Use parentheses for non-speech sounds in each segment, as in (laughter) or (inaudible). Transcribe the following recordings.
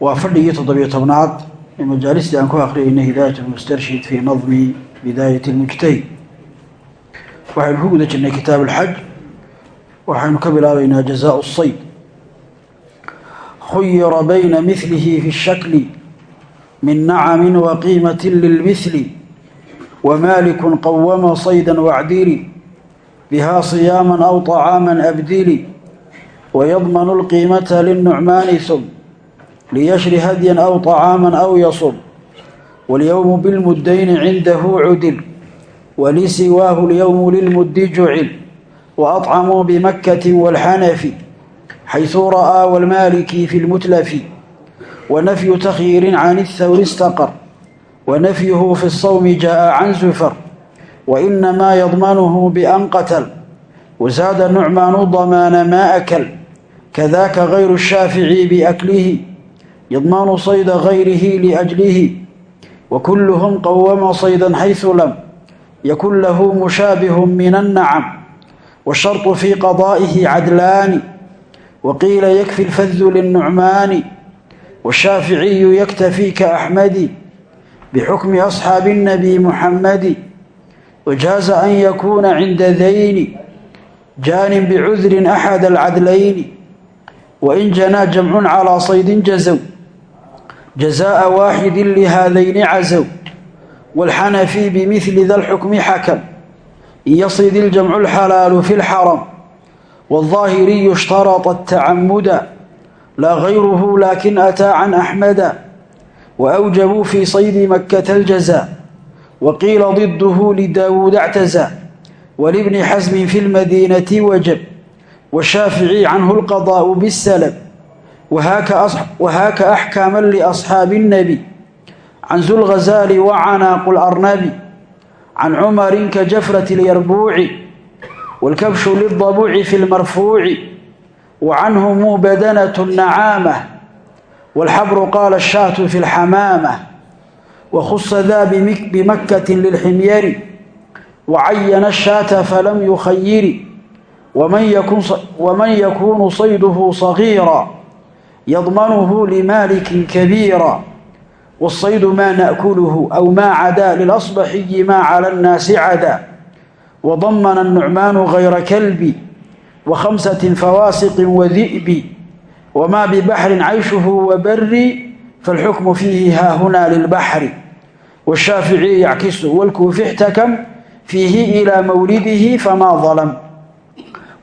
waa fadhigii toddobiyo tobnaad ee majaalistii aan ku akriyaynay hidaayat lmustarshid fii nadmi bidaayat lmujtahid waxaynu ku guda jirnay kitaab alxaj waxaynu ka bilaabaynaa jazaau sayd khuyira bayna milihi fi shakli min nacami waqiimati lilmili wamalikun qawama sayda wacdili biha siyaama aw طacaama abdili wayadmanu lqiimata liلnucmaani hum liyashri hadyan aw طacaama aw yasub walyowmu bilmuddayn cindahu cudil walisiwaahu lyowmu lilmuddi jucil waacamuu bimakkati wاlxanafi xayثu ra'aa wاlmaaliki fi اlmutlafi wanafyu takhyiirin can اthawri istaqar wanafyuhu fi الsawmi jaءa can zufar wainamaa yadmanuhu bian qatal wazaada nucmaanu damaana maa akal kadaka gayru الshaafici biaklihi يضمن صيد غيره لأجله وكلهم قوم صيدا حيث لم يكن له مشابه من النعم والشرط في قضائه عدلان وقيل يكفي الفذ للنعمان والشافعي يكتفي كأحمد بحكم أصحاب النبي محمد وجاز أن يكون عند ذين جان بعذر أحد العدلين وإن جنى جمع على صيد جزوا جزاء واحد لهذين عزوا والحنفي بمثل ذا الحكم حكم يصد الجمع الحلال في الحرم والظاهري اشترط التعمد لا غيره لكن أتى عن أحمد وأوجبوا في صيد مكة الجزاء وقيل ضده لداود اعتزى ولابن حزم في المدينة وجب والشافعي عنه القضاء بالسلب وهاك أحكاما لأصحاب النبي عن ذو الغزال وعناق الأرنب عن عمر كجفرة اليربوع والكبش للضبوع في المرفوع وعنهم بدنة النعامة والحبر قال الشاة في الحمامة وخص ذا بمكة للحمير وعين الشاة فلم يخير ومن يكون, ومن يكون صيده صغيرا يضمنه لمالك كبيرا والصيد ما نأكله أو ما عدا للأصبحي ما على الناس عدا وضمن النعمان غير كلب وخمسة فواسق وذئب وما ببحر عيشه وبر فالحكم فيه ها هنا للبحر والشافعي يعكسه والكوف احتكم فيه إلى مولده فما ظلم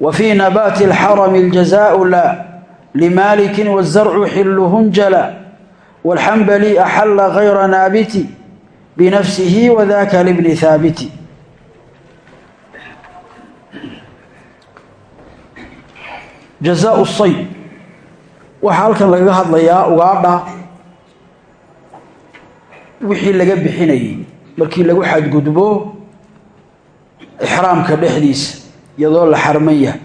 وفي نبات الحرم الجزاء لا لمالك والزرع حله انجلى والحنبلي أحل غير نابت بنفسه وذاك لابن ثابت جزاء الصيد waxaa halkan lagaga hadlayaa ugaadha wixii laga bixinayay markii lagu xadgudbo ixraamka dhexdiisa iyadoo la xarman yahay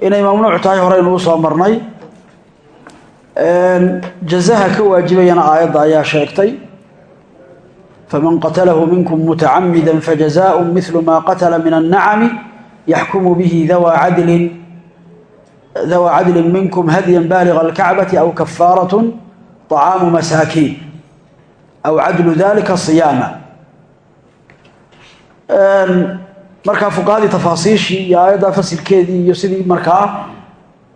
inay mamnuuc tahay horeynuu soo marnay. Jazaha ka waajibayana aayadda ayaa sheegtay faman qatalahu minkum mutacamida fajazaau milu maa qatala min annacami yaxkumu bihi dawaa cadlin dawaa cadlin minkum hadyan baaliga alkacbati aw kafaaratun طacaamu masaakiin aw cadlu dalika siyaama markaa fuqahadii tafaasiishii iyo aayadda fasilkeedii iyo sidii markaa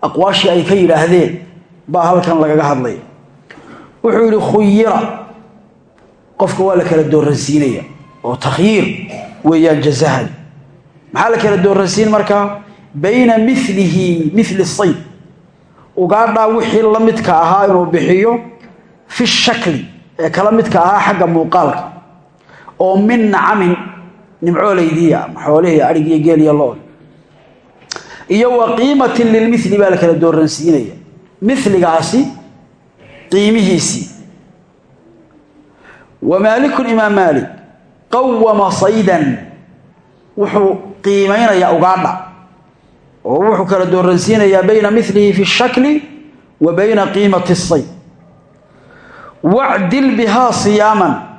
aqwaashii ay ka yidhaahdeen baa halkan lagaga hadlaya wuxuu yidhi khuyira. Qofka waa la kala dooransiinaya oo takhyiir weeyaan jazahan. Maxaa la kala dooransiin markaa? Bayna milihi mili sayd ugaadhaa wixii la midka ahaa inuu bixiyo fi shakli ee kala midka ahaa xagga muuqaalka. Oo min nacamin nimcooleydiia ama xoolihii arig iyo geel iyo wa qiimatin lilmili baa la kala dooransiinaya miligaasi qiimihiisii. Wa maalikun imaam maalik qawama saydan. Wuxuu qiimaynayaa ugaadha oo wuxuu kala dooransiinayaa bayna milihi fi shakli wa bayna qiimati sayd wacdil bihaa siyaaman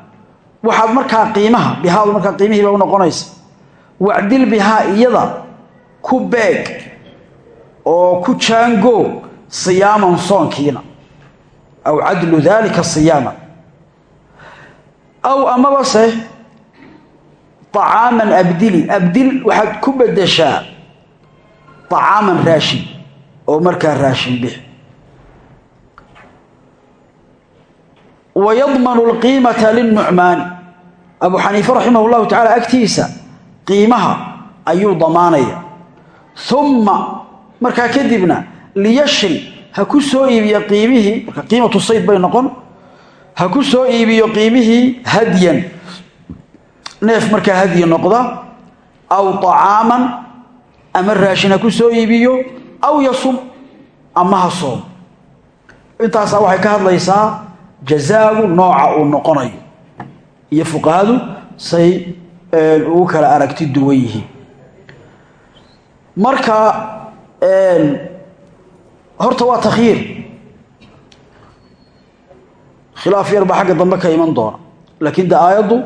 waxaad markaa qiimaha bihaadu markaa qiimihii ba u noqonaysa. Wacdil bihaa iyada ku beeg oo ku jaangoo siyaaman soonkiina. Aw cadlu daalika siyaaman. Aw amaba se طacaaman abdili. Abdil waxaad ku bedeshaa طacaaman raashin oo markaa raashin bix wayadmanu alqiimata linnucmaani abuu xaniife raximah llahu tacaala agtiisa qiimaha ayuu damaanaya umma markaa kadibna liyashri ha ku soo iibiyo qiimihii marka qiimatu sayd bay noqon ha ku soo iibiyo qiimihii hadyan neef markaa hadyi noqda aw acaaman ama raashin ha ku soo iibiyo aw yasum ama ha jazaagu nooca uu noqonayo. Iyo fuqahadu say ugu kala aragti duwan yihiin. Marka horta waa takhyiir khilaaf yar baa xagga dambe ka iman doona. Laakiin de aayaddu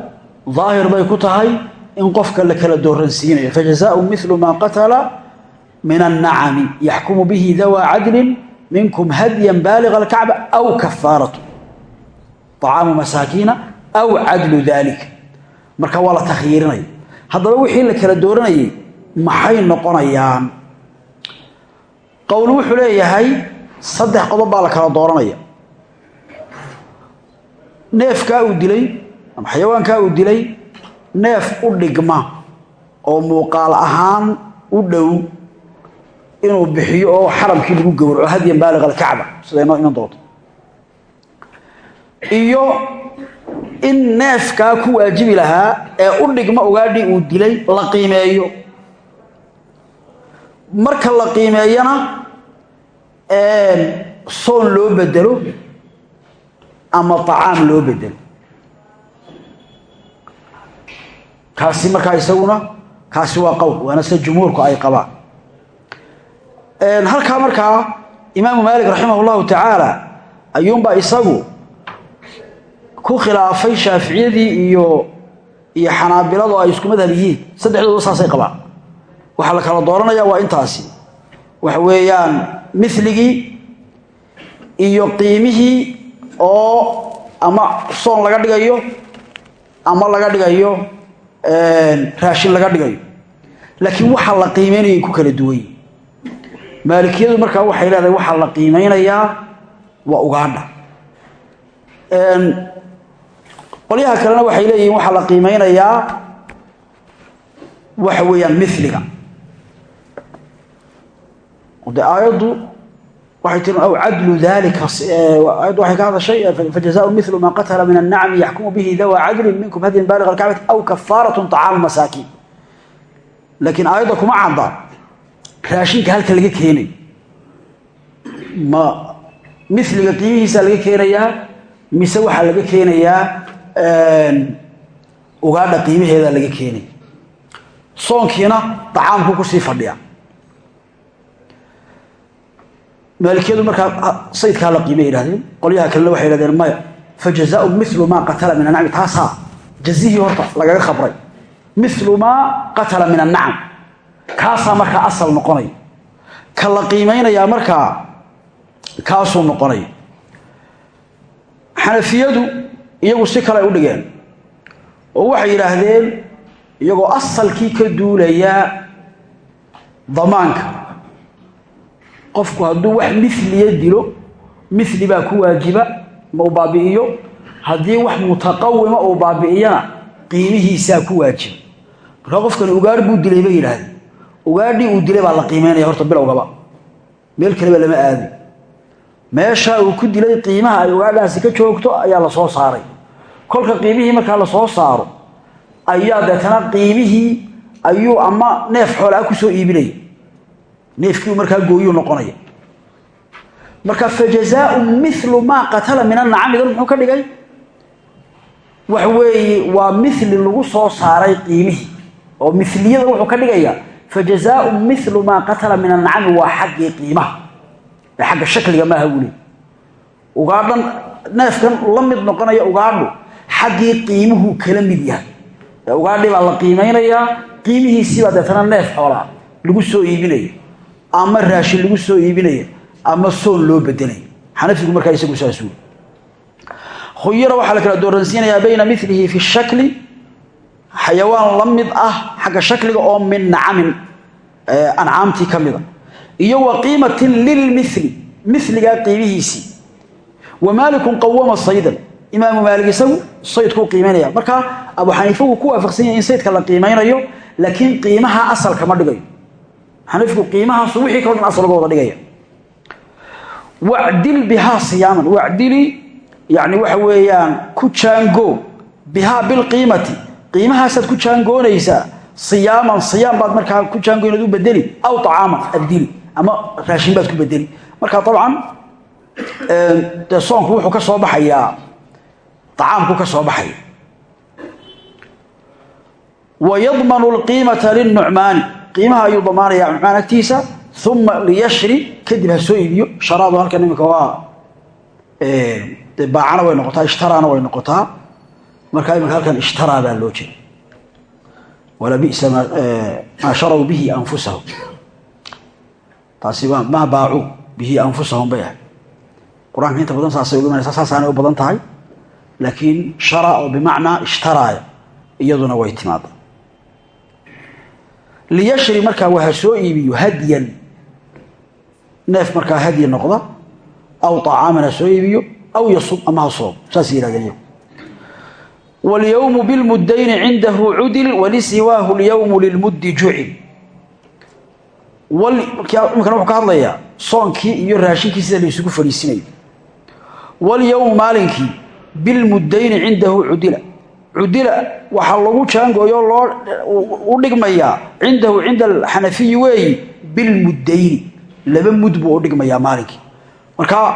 daahir bay ku tahay in qofka la kala dooransiinayo fajazaau milu maa qatala min annacami yaxkumu bihi dawaa cadlin minkum hadyan baaliga alkacba aw kafaaratu طacaamu masaakiina aw cadlu dalik marka waa la takhyiirinaya haddaba wixii la kala dooranayay maxay noqonayaan qowl wuxuu leeyahay saddex qodob baa la kala dooranaya neefkaa uu dilay ama xayawaankaa uu dilay neef u dhigma oo muuqaal ahaan u dhow inuu bixiyo oo xaramkii lagu gowraco hadyan baaliq alkacba sida inoo iman doonto iyo in neefkaa ku waajibi lahaa ee u dhigma ugaadhii uu dilay la qiimeeyo. Marka la qiimeeyana soon loo bedelo ama طacaam loo bedelo kaasi markaa isaguna kaasi waa qowl waana sida jumhuurku ay qabaan. Halkaa markaa imaamu maalik raximah اllahu tacaala ayuunbaa isagu ku khilaafay shaaficiyadii iyo iyo xanaabiladu ay isku madhab yihiin. Saddexdooda saasay qabaan. Waxaa la kala dooranaya waa intaasi. Waxa weeyaan miligii iyo qiimihii oo ama soon laga dhigayo ama laga dhigayo raashin laga dhigayo. Laakiin waxaa la qiimeynayay ku kala duwan. Yihin maalikiyadu markaa waxay leedahay waxaa la qiimeynayaa waa ugaadha qolyaha kalena waxay leeyihiin waxaa la qiimeynayaa waxa weeyaan miliga de aayaddu waxay tii aw cadlu dalika aayaddu waxay ka hadashay fajazaau milu man qatala min annacmi yaxkumu bihi dawa cadlin minkum hadyan baaliq alkacbati aw kafaaratu طacaamu masaakiin. Laakiin aayadda kuma cadda raashinka halka laga keenayo ma miliga qiimihiisaa laga keenayaa mise waxaa laga keenayaa ugaadha qiimaheedaa laga keenaya soonkiina طacaamku ku sii fadhiya. Maalikiyadu markaa saydkaa la qiimay yidhahdeen qolyaha kalena waxay yidhahdeen maya fajazaau milu maa qatala min annacmi taasaa jazihii horta lagaga khabray milu maa qatala min annacam kaasaa markaa asal noqonaya ka la qiimaynayaa markaa kaasuu noqonaya xanafiyadu iyagu si kale ay u dhigeen. Oo waxay yidhaahdeen iyagoo asalkii ka duulaya damaanka. Qofku hadduu wax miliya dilo mili baa ku waajiba ma uu baabi'iyo. Haddii wax mutaqawima uu baabi'iyana qiimihiisaa ku waajiba markaa qofkani ugaadh buu dilay bay yidhaahdeen. Ugaadhii uu dilay baa la qiimeynaya horta bilowgaba. Meel kaleba lama aadi meesha uu ku dilay qiimaha ay ugaadhaasi ka joogto ayaa la soo saaray. Kolka qiimihii markaa la soo saaro ayaa deetana qiimihii ayuu ama neef xoolaa ku soo iibinaya neefkii markaa gooyuu noqonaya. Marka fajazaau milu maa qatala min annacamidan muxuu ka dhigay? Waxa weeye waa mili lagu soo saaray qiimihii. Oo miliyada wuxuu ka dhigayaa fajazaau milu maa qatala min ancami waa xaggii qiimaha ee xagga shakliga maaha wuli ugaadhan neefkan la mid noqonaya ugaadhu xaggii qiimuhuu kala mid yahay. Ee ugaadhi baa la qiimaynayaa qiimihiisiibaa deetana neef xoolaa lagu soo iibinaya ama raashin lagu soo iibinaya ama soon loo bedelaya xanafigu markaa isagu saas khuyira waxaa la kala dooransiinayaa bayna milihi fi shakli xayawaan la mid ah xagga shakliga oo min nacamin ancaamtii ka mida iyo wa qiimatin lilmili miligaa qiimihiisii wa maalikun qawama saydan. Imaamu maalik isagu saydkuu qiimaynaya markaa abu xaniifa wuu ku waafaqsan yahay in saydka la qiimaynayo laakiin qiimaha asalka ma dhigayo. Xaniifku qiimahaasu wixii kaloo dhan asal uga wada dhigaya. Wacdil bihaa siyaaman. Wacdili yani waxa weeyaan ku jaango bihaa bilqiimati qiimahaasaad ku jaangoonaysaa siyaaman. Siyaam baad markaa ku jaango inaad u bedeli. Aw acaaman abdili ama raashin baad ku bedeli. Marka dabcan dee soonku wuxuu ka soo baxayaa acaamku ka soo baxaya wa yadmanu lqiimata linucmaani qiimaha ayuu damaanaya nucmaan agtiisa uma liyashri kadib ha soo iibiyo. Sharaadu halkan iminka waa de baacana way noqotaa ishtaraana way noqotaa. Markaa iminka halkan ishtaraa baa loo jeeda. Wala bisa maa sharaw bihi anfusahum taasi maa baacuu bihi anfusahum bay ahay. Qur'aanka inta badan saasay uga imanaysaa saasaanay u badan tahay laakiin shara oo bimacnaa ishtaraaya iyaduna way timaada liyashri markaa waa ha soo iibiyo hadyan neef markaa hadyi noqda aw طacaaman ha soo iibiyo aw yasub ama ha soob saas yihahdeen walyowmu bilmuddayni cindahu cudil walisiwaahu lyowmu lilmuddi jucil imikana wuxuu ka hadlayaa soonkii iyo raashinkii sida la isugu fadhiisinayo walyowmu maalinkii bilmuddayni cindahu cudila. Cudila waxaa lagu jaangooyo loo u dhigmayaa cindahu cinda alxanafiyi weeyi bilmuddayni laba mud u dhigmayaa maalinkii markaa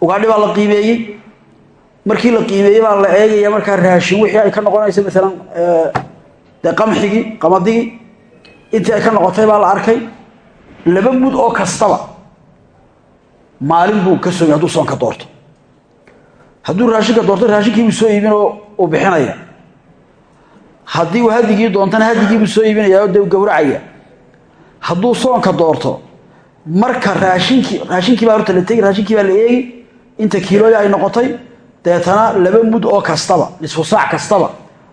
ugaadhi baa la qiimeeyey. Markii la qiimeeyey baa la eegaya markaa raashin wixii ay ka noqonaysa maalan dee qamxigii qamadigii intii ay ka noqotay baa la arkay laba mud oo kastaba maalin buu ka soomay hadduu soonka doorto. Hadduu raashinka doorto raashinkiibuu soo iibin oo uu bixinaya. Haddii uu hadigii doontana hadigiibuu soo iibinaya oo de gowracaya hadduu soonka doorto marka raashinkii raashinkii baa horta la tegi raashinkii baa la eegi inta kiilooya ay noqotay deetana laba mud oo kastaba nisfu saac kastaba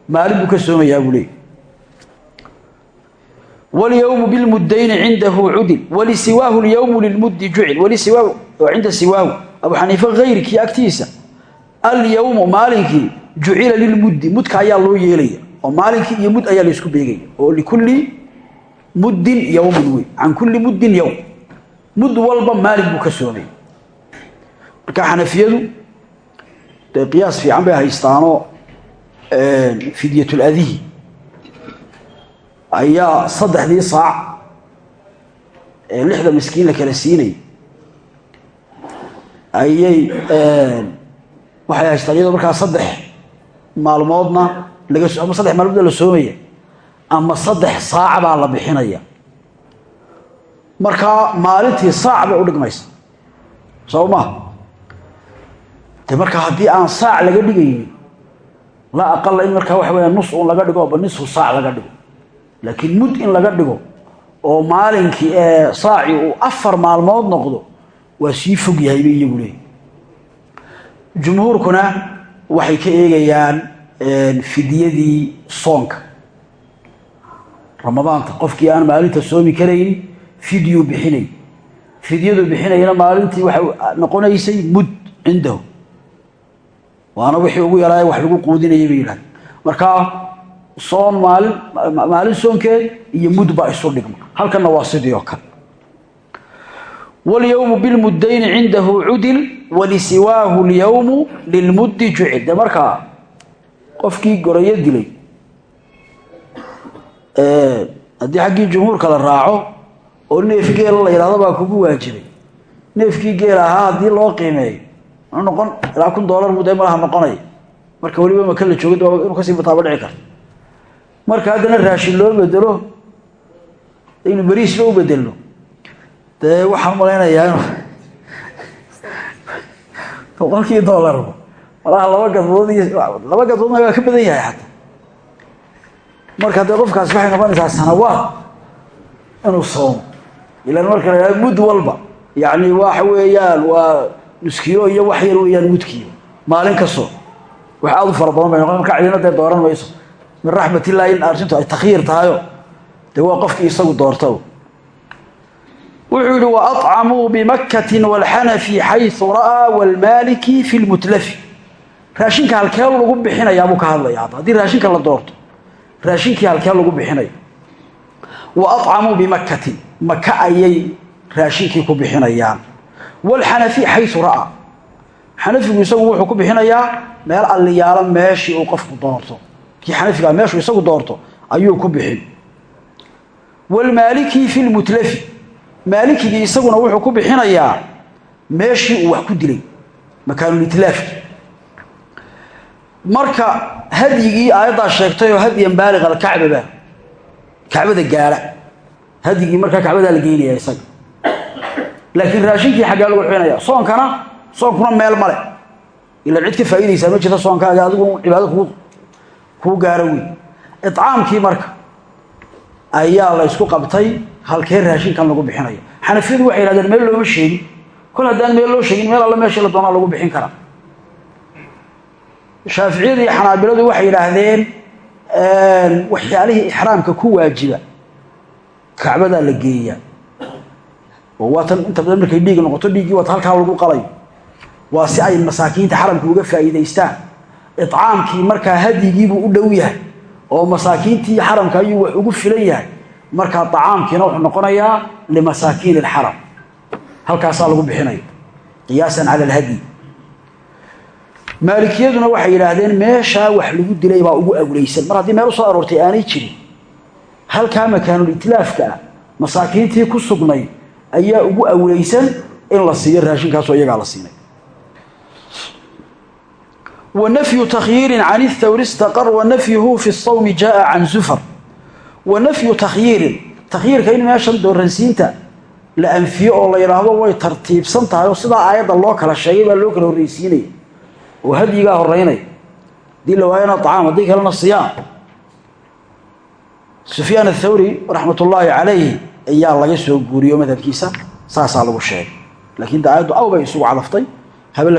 maalin buu ka soomayaa buu leey walyowmu bilmuddayni cindahu cudil walisiwaahu lyowmu lilmuddi jucil cinda siwaahu abu xaniife hayrkii agtiisa alyowmu maalinkii jucila lilmuddi mudka ayaa loo yeelaya oo maalinkii iyo mud ayaa laysku beegaya oo likulli muddin yowmun wey can kulli muddin yowm mud walba maalin buu ka soomay marka xanafiyadu dee qiyaas fiican bay haystaanoo fidyatuladihi ayaa saddexdii saac ee lixda miskiin la kala siinay. Ayay waxay haystaan iyadoo markaa saddex maalmoodna laga ama saddex maalmoodna la soomaya ama saddex saac baa la bixinaya. Markaa maalintii saac bay u dhigmaysa. Soo maha de markaa aan saac laga dhigaynin la aqala in markaa waxa weya nus un laga dhigo oba nisfu saac laga dhigo laakiin mud in laga dhigo oo maalinkii ee saaci uu afar maalmood noqdo waa sii fog yahay bay iyagu leeyihi jumhuurkuna waxay ka eegayaan fidyadii soonka. Ramadaanka qofkii aan maalinta soomi karayni fidyuu bixinay. Fidyadu bixinayna maalintii waxay noqonaysay mud cindahu. Waana wixii ugu yaraaya wax lagu quudinayay bay yidhahdeen. Markaa soon maalin maalin soonkeed iyo mud baa isu dhigma. Halkanna waa sidii oo kale. Walyowmu bilmuddayni cindahu cudil walisiwaahu lyowmu lilmuddi jucil de markaa qofkii gorayo dilay haddii xaggii jumhuurka la raaco oo neef geela la yidhahdo baa kugu waajibay. Neefkii geel ahaa haddii loo qiimeeyo noqon ilaa kun doolar buu dee malaha noqonaya marka weliba maka la joogid inuu ka sii bataaba dhici karto marka haddana raashin loo bedelo inu beriis loo bedelno dee waxaan malaynayaa inu boqolkii doolarba malaha laba gadbood iyo laba gadboodna waa ka badan yahay xataa marka dee qofkaasi waxay noqonaysaa sanawaad inuu soomo. Ilaan marka la yihahdo mud walba. Yacni waxa weeyaan waa nuskiyo iyo wax yar weeyaan mudkiiba. Maalin kastoo wax aada u fara badan bay noqon marka cidina dee dooran mayso min raxmat illahi in arrintu ay takyiir tahayo dee waa qofkii isagu doorta wuxuu yihi waacamuu bimakati wاlxanafi xayu ra'aa wاlmaliki fi lmutlafi raashinka halkee lagu bixinayaa buu ka hadlaya hadda haddii raashinka la doorto raashinkii halkee lagu bixinayo wa acamuu bimakatin maka ayay raashinkii ku bixinayaan wاlxanafi xayu ra'aa xanafigu isagu wuxuu ku bixinayaa meel alliyaalo meeshii uu qofku doorto kii xanafiga meeshuu isagu doorto ayuu ku bixin. Wاlmaaliki fi lmutlafi maalikigii isaguna wuxuu ku bixinayaa meeshii uu wax ku dilay makaanulitlaafki marka hadyigii aayaddaa sheegtayoo hadyan baaliq alkacbaba kacbada gaala hadyigii markaa kacbadaa la geynaya isaga. Laakiin raashinkii xaggaa lagu bixinaya soonkana soonkuna meel male ilaan cid ka faa'iidaysaa ma jirta soonkaaga adigu cibaado kuu kuu gaaro wey marka ayaa la ysku qabtay halkee raashinkan lagu bixinayo. Xanafiyadu waxay yidhahdeen meel looma sheegin. Kol haddaan meel loo sheegin meel alle meeshii la doonaa lagu bixin karaa shaaficiyadu iyo xanaabiladu waxay yidhaahdeen waxyaalihii ixraamka ku waajiba kacbadaa la geeyaa oo waatan inta badan markay dhiig noqoto dhiiggii waata halkaa lagu qalayo. Waa si ay masaakiinta xaramka uga faa'iidaystaan icaamkii markaa hadyigiibuu u dhow yahay oo masaakiintii xaramka ayuu wax ugu filan yahay. Markaa acaamkiina wuxuu noqonayaa limasaakiin اlxaram halkaasaa lagu bixinaya qiyaasan cala alhadyi. Maalikiyaduna waxay yidhaahdeen meeshaa wax lagu dilay baa ugu awleysan. Mar haddii meel u soo aroortay aanay jirin halkaa makaanulitlaafka ah masaakiintii ku sugnay ayaa ugu awleysan in la siiyo raashinkaasoo iyagaa la wanafyu takhyiirin can اthawri istaqar wanafyuhu fi الsawmi jaءa can zufar wanafyu takhyiirin takhyiirka in meeshan dooransiinta la anfiyo oo la yidhaahdo way tartiibsan tahay oo sidaa aayadda loo kala sheegay baa loo kala horreysiinaya oo hadyigaa horeynaya haddii la waayana acaam haddii kalena siyaam sufyaan athawri raxmat ullaahi calayhi ayaa laga soo guuriyo madhabkiisa saasaa lagu sheegay laakiin de aayaddu aw bay isugu cadaftay habe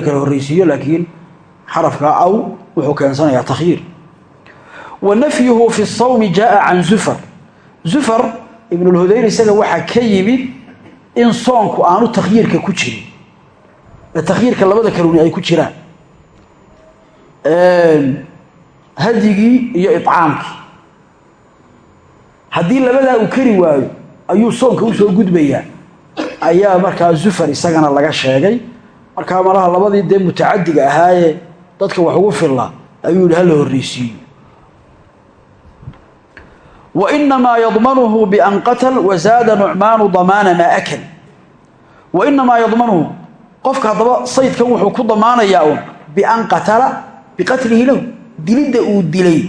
xarafka aw wuxuu keensanayaa takhyiir. Wa nafyuhu fi sawmi jaaa can zufar. Zufar ibnulhudayr isaga waxaa ka yimid in soonku aanu takhyiirka ku jirin. Ee takhyiirka labada kaluni ay ku jiraan. Hadyigii iyo icaamkii haddii labadaa uu kari waayo ayuu soonka u soo gudbayaa. Ayaa markaa zufar isagana laga sheegay. Markaa malaha labadii dee mutacadiga ahaayee dadka wax ugu fillaa ayuu yihi hala horreysiiyo. Wa inamaa yadmanuhu bian qatal wazaada nucmaanu damaana maa akal. Wa inamaa yadmanuhu qofka haddaba saydkan wuxuu ku damaanayaa un bian qatala biqatlihi lahu dilidda uu dilay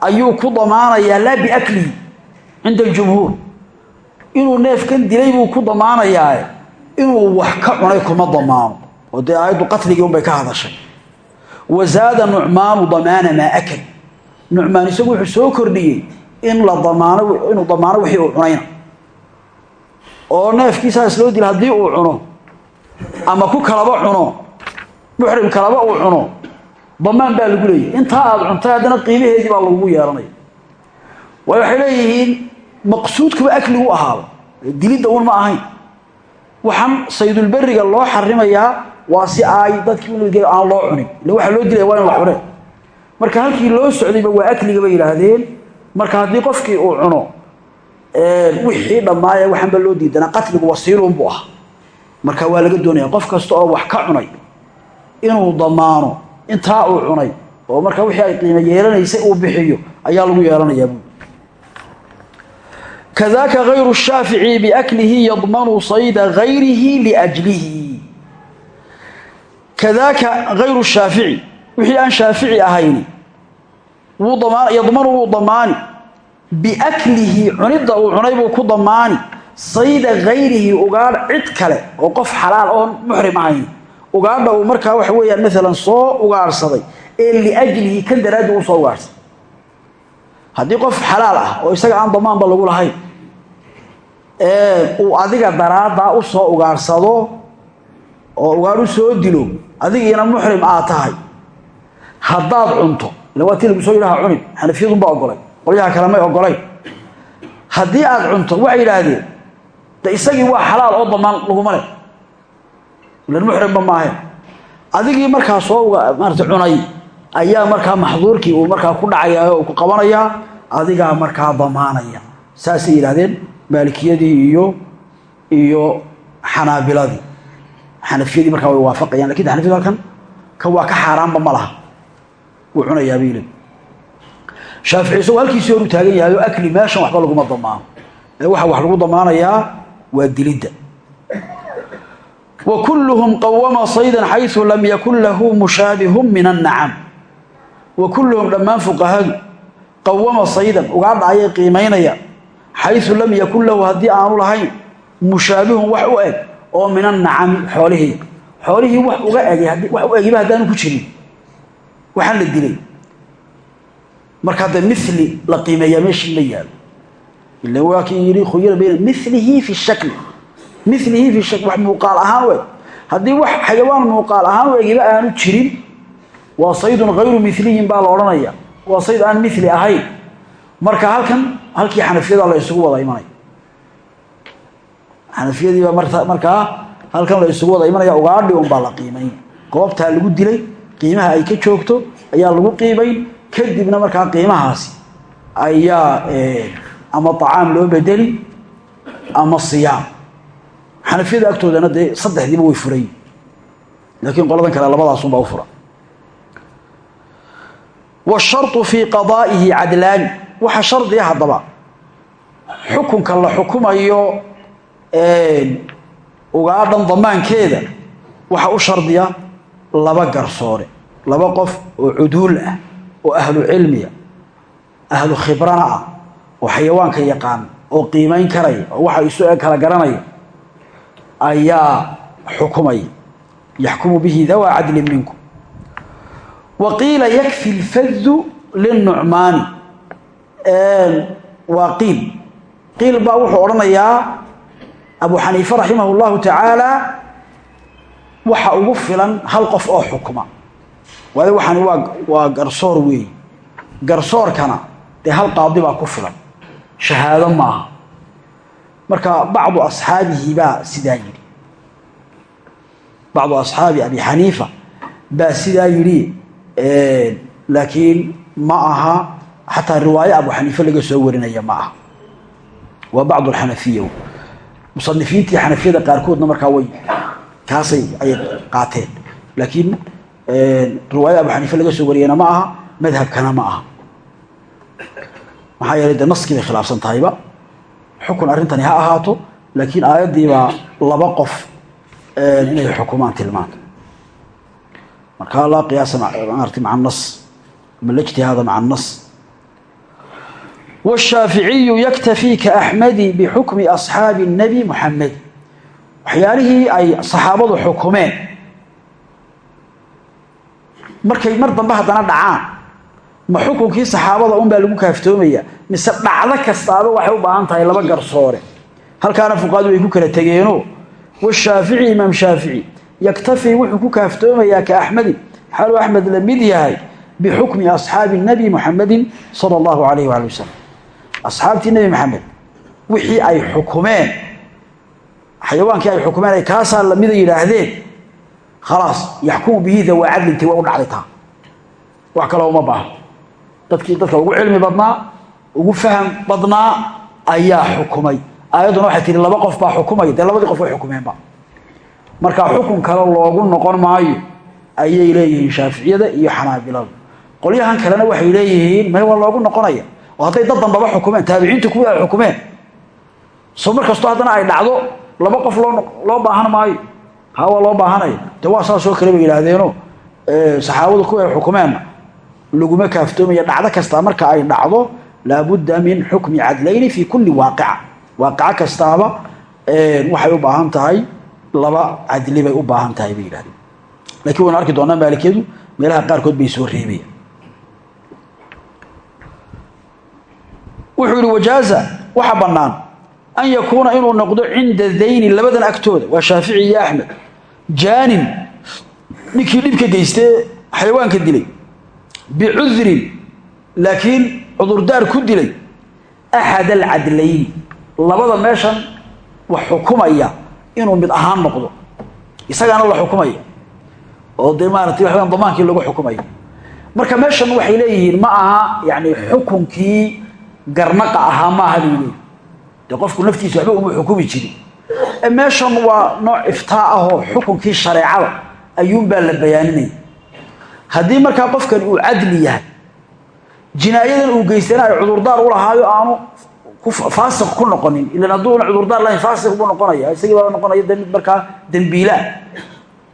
ayuu ku damaanayaa laa biaklihi cinda aljumhuur. Inuu neefkan dilay buu ku damaanayaa inuu wax ka cunay kuma damaano. Oo dee aayaddu qatligii unbay ka hadashay wazaada nucmaanu damaana maa akal. Nucmaan isagu wuxuu soo kordhiyey in la damaano inuu damaano wixii uu cunayna. Oo neefkiisaas loo dila haddii uu cuno ama ku kalaba cuno muxrim kalaba uu cuno damaan baa lagu leeyahy intaa aada cuntay haddana qiimaheedii baa lagugu yeelanaya waayo waxay leeyihiin maqsuudkuba akligu ahaaba dilidda un ma ahayn. Waxaan saydulberiga loo xarimayaa waa ay dadkii aan loo cunin. Ille waxaa loo dilaya waa in la cune marka halkii loo socdayba waa akliga bay yidhaahdeen. Marka haddii qofkii uu cuno wixii dhammaaya waxaanba loo diidanaa. Qatligu wasiilun buu ah marka waa laga doonaya qof kasta oo wax ka cunay inuu damaano intaa uu cunay oo marka wixii ay qiimo yeelanaysay uu bixiyo ayaa lagu yeelanayaa buu. Kadaaka hayru shaafici biaklihi yadmanu sayda liajlihi kadaaka hayru shaafici wixii aan shaafici damaan yadmanu wuu damaani biaklihi cunidda uu cunay buu ku damaani sayda hayrihi ugaadh cid kale oo qof xalaal oon muxrim ahayn. Ugaadha uu markaa waxa weeyaan maalan soo ugaarhsaday ee liajlihi kan daraaddi uu soo ugaarhsaday haddii qof xalaal ah oo isaga aan damaanba adiga daraaddaa u soo oo ugaadh u soo dilo adigiina muxrim aad tahay. Haddaad cunto ila waa lagu soo yidhaha cunin xanafiyadunbaa ogolay qolyaha kale may ogolayn haddii aad cunto waxay yidhaahdeen de isagii waa xalaal oo damaan laguma leh ilan muxrimba maahe. Adigii markaa soo maarata cunay ayaa markaa maxduurkii uu markaa ku dhacaya oo ku qabanayaa adigaa markaa damaanaya saasay yidhahdeen maalikiyadii iyo iyo xanaabiladii xanafiyadii markaa way waafaqayaan laakiin xanafiyadu halkan kan waa ka xaaraanba ma laha. Wuu cunayaa bay leeyihiin shaafici isagoo halkiisii horu taagan yahay oo akli meeshan waxba laguma damaano ee waxa wax lagu damaanayaa waa dilidda. Wa qawama saydan xaysu lam yakun lahu mushaabihun min annacam wa dhammaan fuqahadu qawama saydan ugaadha ayay qiimaynayaan xaysu lam yakun lahu haddii aanu lahayn mushaabihun wax u eg oo min annacami xoolihii. Xoolihii wax uga egay wax u egiba haddaanu ku jirin. Waxaan la dilay. Markaa de mili la qiimeeyaa meeshii ma yaalo ila waa kii yidhi khuyira bayna fi shakli. Milihi fi shakli wax muuqaal ahaan u eg wax xayawaan muuqaal ahaan u egiba aanu jirin waa saydun hayru miliyin baa la odhanaya. Waa sayd aan mili ahayn. Marka halkan halkii xanafiyada la isugu wada imanaya xanafiyadiibaa markaa halkan la isugu wada imanaya ugaadhi unbaa la qiimayn goobtaa lagu dilay qiimaha ay ka joogto ayaa lagu qiimayn kadibna markaa qiimahaasi ayaa ama acaam loo bedeli ama siyaam. Xanafiyada agtoodana dee saddexdiiba way furayin laakiin qoladan kale labadaasunbaa u fura. Washarطu fii qadaa'ihi cadlaani waxa shardiga haddaba xukunka la xukumayo ugaadhan damaankeeda waxa u shardiya laba garsoore. Laba qof oo cuduul ah oo ahlu cilmiya ahlu khibrana ah oo xayawaanka yaqaan oo qiimayn karaya oo waxa isu kala garanaya ayaa xukumaya yaxkumu bihi dawaa cadlin minkum wa qiila yakfi lfadu linucmaani waa qiil. Qiil baa wuxuu odhanayaa abu xaniife raximah llahu tacaala waxa ugu filan hal qof oo xukma waayo waxaan waa waa garsoor weeye garsoorkana dee hal qaadi baa ku filan. Shahaado maaha. Marka bacdu asxaabihi baa sidaa yidhi. Bacdu asxaabi abi xaniifa baa sidaa yidhi laakiin ma aha xataa riwaayo abu xaniife laga soo warinaya ma aha. Waa bacdu alxanafiya musanifiintii xanafiyada qaarkoodna markaa way kaasay ayay qaateen. Laakiin riwaayada abu xaniife laga soo wariyana ma aha madhabkana ma aha. Maxaa yeelay dee naskii bay khilaafsan tahayba. Xukun arrintani ha ahaato laakiin aayaddiibaa laba qof inay xukumaan tilmaanta marka laa qiyaasa maarti maca nas ama la ijtihaada maca annas washaaficiyu yaktafii ka axmedi bixukmi asxaabi الnabi muxamed waxyaalihii ay saxaabadu xukumeen markay mar dambe haddana dhacaan ma xukunkii saxaabada un baa lagu kaaftoomaya mise dhacdo kastaaba waxay u baahan tahay laba garsoore halkaana fuqaadu way ku kala tegeeno washaafici imaam shaafici yaktafii wuxuu ku kaaftoomayaa ka axmedin xaaluu axmed la mid yahay bixukmi asxaabi nabi muxamedin sala allahu alayh waali wasalam asxaabtii nebi maxamed wixii ay xukumeen xayawaankii ay xukumeen ay kaasaa lamida yidhaahdeen khalaas yaxkumu bihi dawaa cadlinti waa u dhacday taa. Wax kale uma baaha dadkii dadka ugu cilmi badnaa ugu faham badnaa ayaa xukumay. Aayadduna waxay tihi laba qof baa xukumaya dee labadii qof way xukumeenba markaa xukun kale loogu noqon maayo ayay leeyihiin shaaficiyada iyo xanaabilada qolyahan kalena waxay leeyihiin may waa loogu noqonaya oo hadday dad dambaba xukumeen taabiciintu kuwii ay xukumeen soo mar kastoo haddana ay dhacdo laba qof loo loo baahan maayo. Ha waa loo baahanaya de waa saasoo kale bay yidhaahdeeno saxaabadu kuwa ay xukumeenna laguma kaaftoomaya dhacdo kastaa marka ay dhacdo laabudda min xukmi cadlayni fi kulli waaqica. Waaqico kastaaba waxay u baahan tahay laba cadli bay u baahan tahay bay yidhahdeen lakiin waynu arki bay soo reebayaan wuxuu yidhi wajaaza waxa bannaan an yakuuna inuu noqdo cinda dayni labadan agtooda. Waa shaafici iyo axmed. Jaanin ninkii dhibka geystee xayawaanka dilay. Bicudrin laakiin cudurdaar ku dilay. Axad alcadlayni labada meeshan wax xukumaya inuu mid ahaan noqdo. Isagaana la xukumaya. Oo dee maaratay waxawaan damaankii lagu xukumayo marka meeshan waxay leeyihiin ma aha yani xukunkii garnaqa ahaa maaha bay leeyihiin dee qofku naftiisa waxba uma xukumi jirin. Meeshan waa nooc iftaa ahoo xukunkii shareecada ayuunbaa la bayaaninaya haddii markaa qofkan uu cadli yahay jinaayadan uu geystana ay cudurdaar u lahaayo aanu faasiq ku noqonin ilan hadduuna cudurdaar lahayn faasiq buu noqonaya isagii baa noqonaya de mid markaa dembiilaa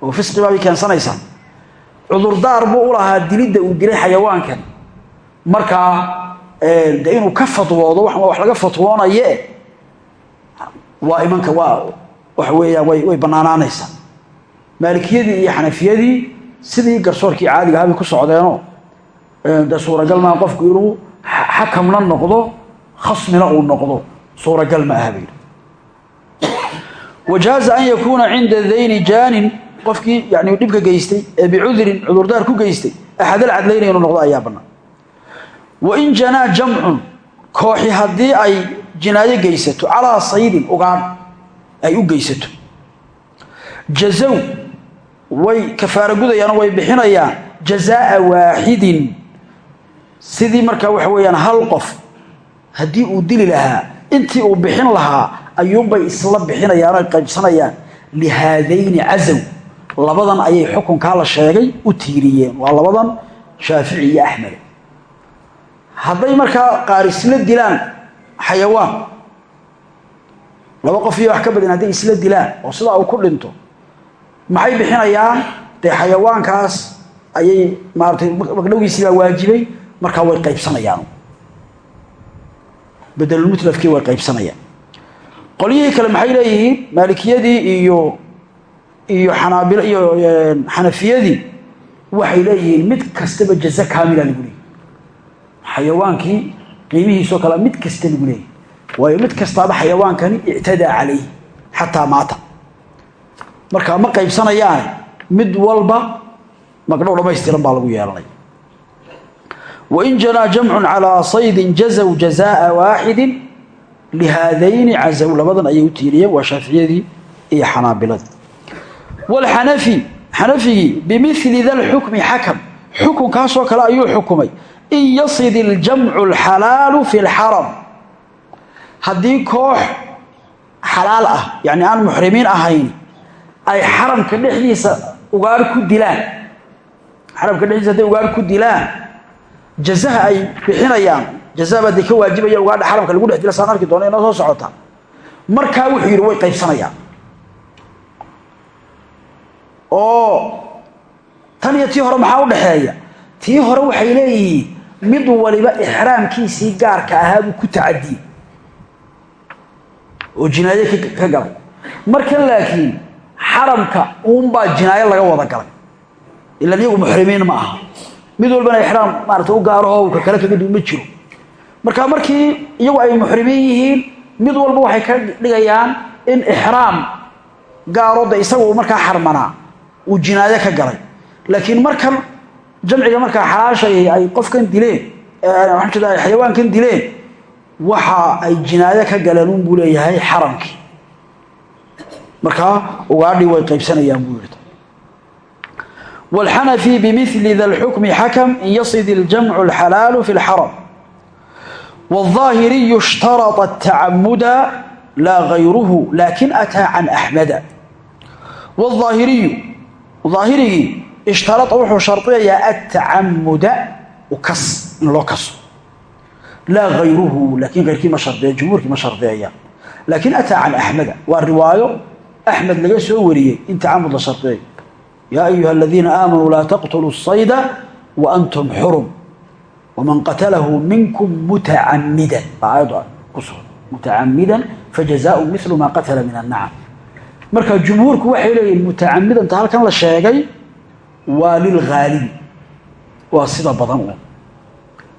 oo fisqi baabay keensanaysaa. Cudurdaar buu u lahaa dilidda uu dilay xayawaankan. Markaa de inuu ka fatwoodo wax laga fatwoonaye waa imanka waa waxa weeyaan way way bannaanaanaysaa maalikiyadii iyo xanafiyadii sidii garsoorkii caadiga ahaa bay ku socdeenoo dee suuragal maa qofku inuu xakamna noqdo khasmina uu noqdo. Suuragal ma aha bayidhi wajaaza an yakuuna cinda dayni jaanin qofkii yani dhibka geystay ee bicudrin cudurdaar ku geystay axad alcadlayna inuu noqdo ayaa bannaan wain janaa jamcun kooxi haddii ay jinaayo geysato calaa saydin ugaan ay u geysato jazaw way kafaara gudayaanoo way bixinayaan jazaa'a waaxidin sidii markaa waxa weeyaan hal qof haddii uu dili lahaa intii uu bixin lahaa ayuunbay isla bixinayaan oy qaybsanayaan lihaadayni cazaw labadan ayay xukunkaa la sheegay u tiiriyeen waa labadan shaafici iyo axmed hadday markaa qaar isla dilaan xayawaan laba qof iyo wax ka badan hadday isla dilaan oo sidaa uu ku dhinto maxay bixinayaan? Dee xayawaankaas ayay maaratay magdhowgiisii baa waajibay markaa way qaybsanayaan. Bedelulmutlafkii way qaybsanayaan. Qolyihii kale maxay leeyihiin? Maalikiyadii iyo iyo xanaabil iyo xanafiyadii waxay leeyihiin mid kastaba jaza kaamila lagu leeyay xayawaankii qiimihiisoo kale mid kasta lagu leeyay waayo mid kastaaba xayawaankani ictadaa calayh xataa maata. Markaa ma qaybsanayaane mid walba magdhow dhamaystiran baa lagu yeelanaya wain janaa jamcun calaa saydin jazaw jazaa'a waaxidin lihaadayni cazaw labadan ayay u tiiriyeen waa shaaficiyadii iyo xanaabiladii wlxanafi xanafigii bimili da lxukmi xakam xukunkaasoo kale ayuu xukumay in yasid iljamcu alxalaalu fi lxaram haddii koox xalaal ah yacni aan muxrimiin ahayn ay xaramka dhexdiisa ugaar ku dilaan xaramka dhexdiisa hadday ugaar ku dilaan jazaha ay bixinayaan jazaha baa dee ka waajibaya ugaadha xaramka lagu dhex dila saan arki doona inoo soo socota. Markaa wuxuu yidhi way qaybsanayaan. Oo tan iyo tii hore maxaa u dhaxeeya tii hore waxay leeyihiin mid waliba ixraamkiisii gaarka ahaa buu ku tacadiyey oo jinaayo ka galay marka laakiin xaramka uunbaa jinaayo laga wada galay. Ilan iyagu muxrimiin ma aha. Mid walbana ixraam maarata u gaaraho ka kale kaga ma jiro. Marka markii iyagu ay muxrimiin yihiin mid walba waxay ka dhigayaan in ixraam gaarooda isagu markaa xarmanaa. Uu jinaayo ka galay. Laakiin markan jamciga markaa xalaashay ay qofkan dileen waxaan jeeda ay xayawaankan dileen waxa ay jinaayo ka galeen un buu leeyahay xaramkii markaa ugaadhii way qaybsanayaan buu yidhi wاlxanafi bimili da lxukmi xakam in yasid iljamcu alxalaalu fi اlxaram wالظaahiriyu اshtarطa الtacamuda laa gayruhu lakin ataa can axmada wاظaahiriyu aahirigii ishtaraa wuxuu shardiyayaa atacamuda ukas in loo kaso. Laa hayruhu laakiin keyrkii ma shardiya jumhuurkii ma shardiyaya laakiin ataa can axmeda waa riwaayo axmed laga soo wariyey in tacamud la shardiyayo yaa ayuha aladiina aamanuu laa taqtuluu sayda wa antum xurum waman qatalahu minkum mutacamidan baa aayaddu ku sugan. Mutacamidan fajazaau milu maa qatala min annacam marka jumhuurku waxay leeyihiin mutacamidanta halkan la sheegay waa lilghaalibi waa sida badan un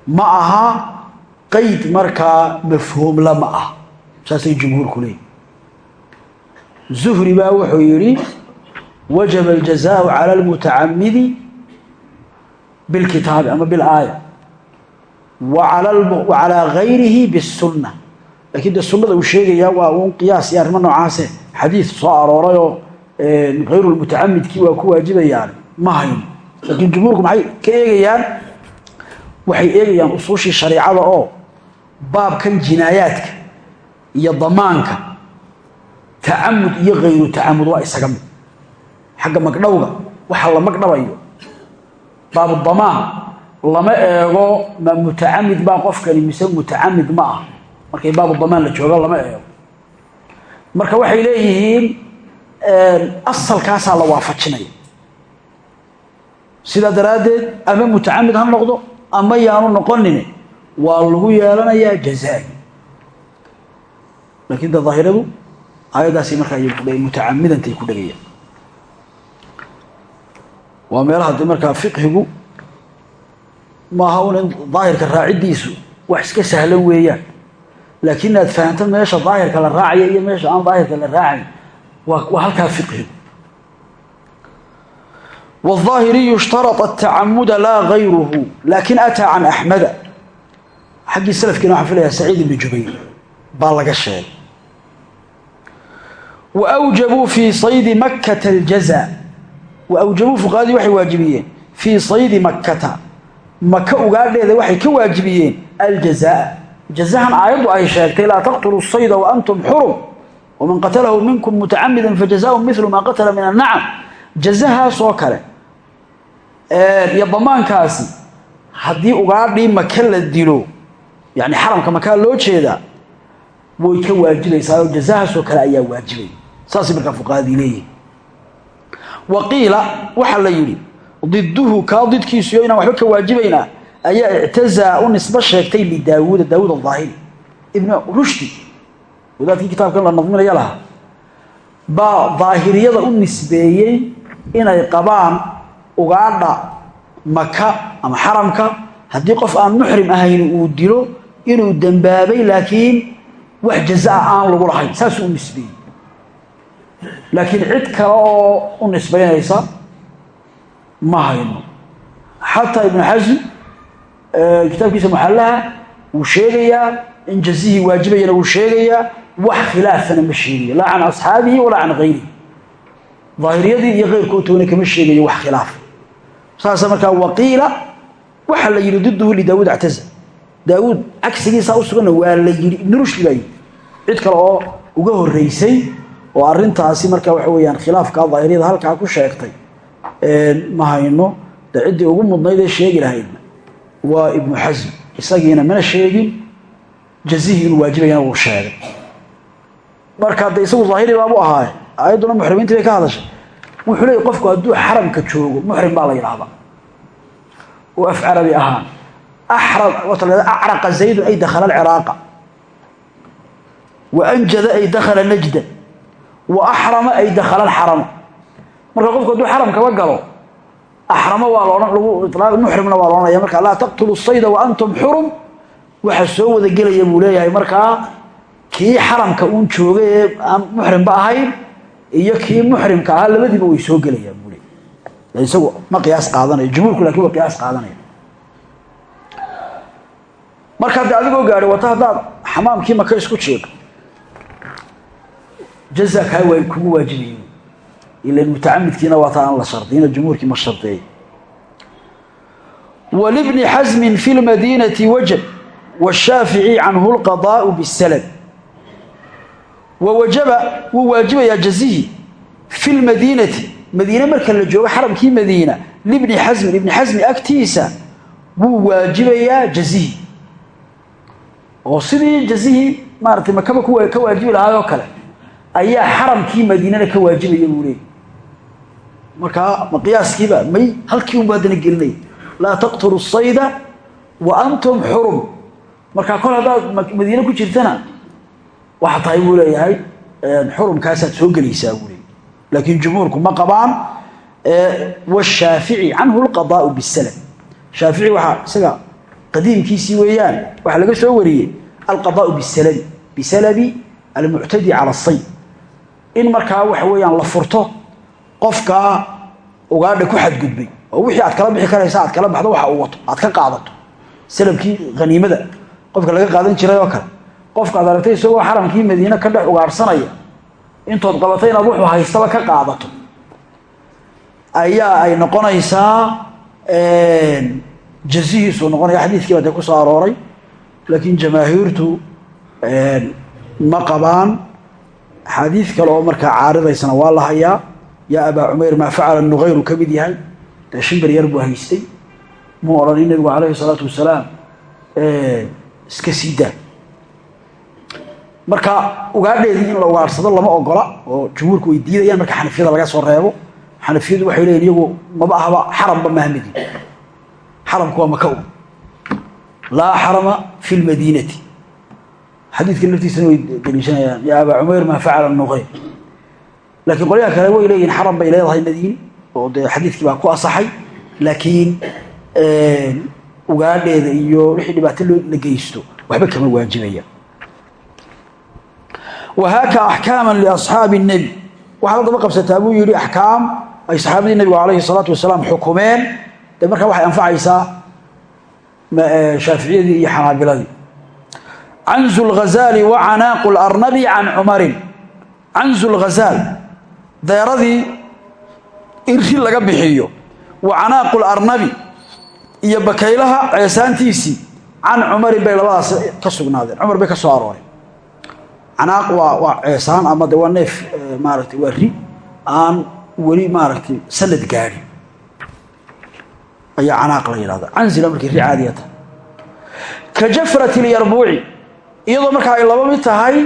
ma aha qayd markaa mafhuumla ma ah. Saasay jumhuurku leeyihiin zuhri baa wuxuu yidhi wajaba aljazaau cala almutacamidi bilkitaabi ama bilaaya. Wa calaa gayrihi bisunna lakiin dee sunnada uu sheegayaa waa uun qiyaas iyo arrimo noocaase. Xadiid soo aroorayoo hayrulmutacamidkii waa ku waajibayaan ma hayn laakiin jumhuurku maxay ka eegayaan? Waxay eegayaan usuushii shariicada oo baabkan jinaayaadka iyo damaanka tacamud iyo hayru tacamud waa isaga mid. Xagga magdhowga waxa la magdhabayo baabudamaan lama eego ma mutacamid baa qofkani mise mutacamid ma ah markay baabudamaan la joogo lama eego. Marka waxay leeyihiin asalkaasaa la waafajinaya sidaa daraaddeed ama mutacamid ha noqdo ama yaanu noqonin waa lagu yeelanayaa jazaa'i laakiin de daahiradu aayaddaasi markaa y mutacamidantay ku dhegayaan. Waa meelaha de markaa fiqhigu maaha un in daahirka raaciddiisu wax iska sahlan weeyaan. Laakiin aad fahanto meesha daahirka la raacaya iyo meesha aan daahirka la raacayn waa halkaa fiqhigu والظاهري اشترط التعمد لا غيره لكن أتى عن أحمد حق السلف كنا حفلها سعيد بن جبير بالغ الشيء وأوجبوا في صيد مكة الجزاء وأوجبوا فقادي وحي واجبيين في صيد مكة مكة وقال لي وحي كواجبيين الجزاء جزاء آيض أي شيء لا تقتلوا الصيد وأنتم حرم ومن قتله منكم متعمدا فجزاء مثل ما قتل من النعم جزاها سوكره iyo damaankaasi haddii ugaadhii maka la dilo yani xaramka makaa loo jeedaa way ka waajibaysaa oo jazahaasoo kale ayaa waajibay. Saasay markaa fuqahadii leeyihiin wa qiila waxaa la yidhi diduhu kaa didkiisuyo inaan waxba ka waajibaynaa ayaa ictazaa u nisbo sheegtay lidaawuuda daawuud adaahiri ibnu rushdi wadaadkii kitaabkan la nadminaya lahaa baa daahiriyada u nisbeeyey inay qabaan ugaadha maka ama xaramka haddii qof aan muxrim ahayn uu dilo inuu dembaabay laakiin wax jazaa aan lagu lahayn. Saasuu u nisbeeyey laakiin cid kale oo u nisbaynaysa ma hayno. Xataa ibnu xasm kitaabkiisa muxallaha wuu sheegayaa in jazihii waajibayana wuu sheegayaa wax khilaafana ma sheegayo. Laa can asxaabihi walaa can hayrihi daahiriyadii iyo keyrkood toona kama sheegayo wax khilaaf saasa markaa waqiila waxaa la yidhi diduhu lidaawuud actaza daawuud cagsigiisaa u suganna waa la yidhi ibnu rushdi baa yidhi. Cid kale oo uga horreysay oo arrintaasi marka waxa weeyaan khilaafka daahiriyada halkaa ku sheegtay ma hayno de ciddii ugu mudnayd ee sheegi lahaydna waa ibnu xasm isagiina mana sheegin jazihii inuu waajibayana wuu sheegay. Marka de isagu daahiri baabu ahaaye aayadduna muxrimiintii bay ka hadashay wuxuu leeyay qofku hadduu xaramka joogo muxrim baa la yidhaahdaa. Oo af carabi ahaan acraqa zaydun ay dakhala alciraaqa wa anjada ay dakhala najda. Wa axrama ay dakhala alxarama. Marka qofku hadduu xaramkaba galo axramo waa loodhan lagu muxrimna waa loodhanaya marka laa taqtulu sayda wa antum xurum waxa soo wada gelaya buu leeyahay. Markaa kii xaramka uun joogay ee aan muxrimba ahayn iyo kii muxrimka ahaa labadiiba way soo gelayaan buu leeyahay isagu ma qiyaas qaadanayo jumhuurku laakiin waa qiyaas qaadanaya marka de adigoo gaadhay wata haddaad xamaamkii maka isku jeedo jaza waa kugu waajibayo ilan mutacamidkiina waa aan la shardiyina jumhuurkii ma shardeey walibni xasmin fi lmadiinati wajab washaafici canhu lqadaau bisalab wawajaba wuu waajibayaa jazihi fi lmadiinati madiine marka la joogo xaramkii madiina libni xasmin ibni xasmi agtiisa wuu waajibayaa jazihi oo sidii jazihii maaratay makaba ka waajibi lahaayoo kale ayaa xaramkii madiinana ka waajibaya buu leeyay markaa ma qiyaaskiiba may halkii unba haddana gelinaya laa taqtulu sayda wa antum xurum markaa kol haddaad madiine ku jirtana waxaa tahay buu leeyahay xurumkaasaad soo gelaysaa buu leeyahy laakiin jumhuurku ma qabaan washaafici canhu lqadaau bisalam shaafici waxaa isaga qadiimkiisii weeyaan waxaa laga soo wariyey alqadaau bisalami bisalabi almuctadi cala say in markaa waxa weeyaan la furto qofkaa ugaadha ku xadgudbay oo wixii aad kala bixi karaysa aad kala baxdo waxa uu wato aad ka qaadato. Salabkii haniimada qofka laga qaadan jiray oo kale qofka ad aragtay isagoo xaramkii madiine ka dhex ugaarhsanaya intood qabatay inaad wuxuu haystaba ka qaadato. Ayaa ay noqonaysaa jazihiisu noqonaya xadiiskii baa dee ku soo arooray laakiin jamaahiirtu ma qabaan. Xadiid kale oo markaa caaridaysana waa la hayaa yaa abaa cumayr maa facala nuqayru ka mid yahay. Dee shimber yar buu haystay. Muu odhanin nabigu calayhi salaatu wasalaam iska sii daa marka ugaadheedii in la ugaarsado lama ogola oo jumhuurku way diidayaan marka xanafiyada laga soo reebo. Xanafiyadu waxay leeyiin iyagu maba ahba xaramba mahmedi. Xaramku waa maka laa xarama fi lmadiinati xadiidka laftiisana way daliishanayaan yaa abaa cumayr maa facala nuqayr laakiin qolyaha kale way leeyihiin xaram bay leedahay madiine oo dee xadiidkii baa ku asaxay laakiin ugaadheeda iyo wixii dhibaato la geysto waxba kama waajibaya wahaaka axkaama liasxaabi اnebi waxaad haddaba qabsataa buu yihi axkaam ay saxaabadii nebigu calayhi salaatu wasalaam xukumeen dee markaa waxay anfacaysaa shaaficiyadii iyo xanaabiladii canzu lghazaali wa canaaqu larnabi can cumarin canzu lghazaal deeradii in ri laga bixiyo wa canaaqu larnabi iyo bakaylaha ceesaantiisii can cumarin bay labadaas ka sugnaadeen cumar bay ka soo canaaq waa waa ceesaan ama de waa neef maaragtay waa ri aan weli maaragtay sanad gaadhin ayaa canaaq la yidhahda canzila markay ri caadiya tahay ka jafrati lyarbuuci iyadoo markaa ay laba mid tahay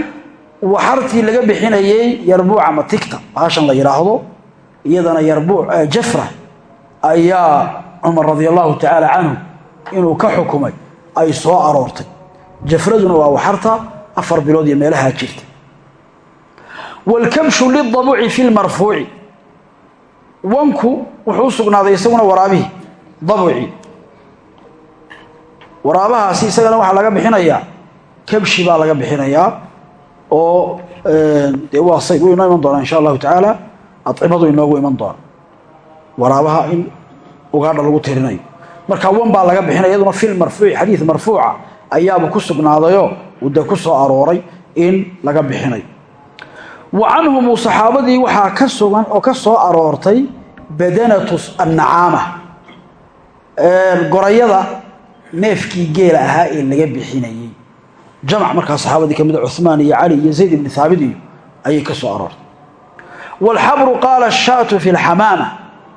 waxartii laga bixinayey yarbuuc ama tigta. Baashan la yidhaahdo iyadana yarbuuc jafra ayaa cumar radia tacaala canhu inuu ka xukumay ay soo aroortay. Jafraduna waa waxarta afar bilood iyo meelahaa jirta. Wاlkabshu lidabuci fi lmarfuuci wanku wuxuu sugnaaday isaguna waraabihii dabuci. Waraabahaasi isagana waxaa laga bixinayaa kabshi baa laga bixinayaa oo dee waa sayd inoo iman doonaa insha allahu tacaala acimadu inoogu iman doona waraabaha in ugaadha lagu tirinayo. Marka wan baa laga bixinaya iyaduna fi lmarfuuci xadiid marfuuca ayaaba ku sugnaadayoo uu ku soo arooray in laga bixinayo wa canhumu saxaabadii waxaa ka sugan oo ka soo aroortay badanatu annacaama gorayada neefkii geela ahaa ee laga bixinayey jamc markaa saxaabadii ka mida ah iyo cali iyo zayd ibni haabit ayay ka soo aroortay. Waalxabru qaala shaatu fi lxamaama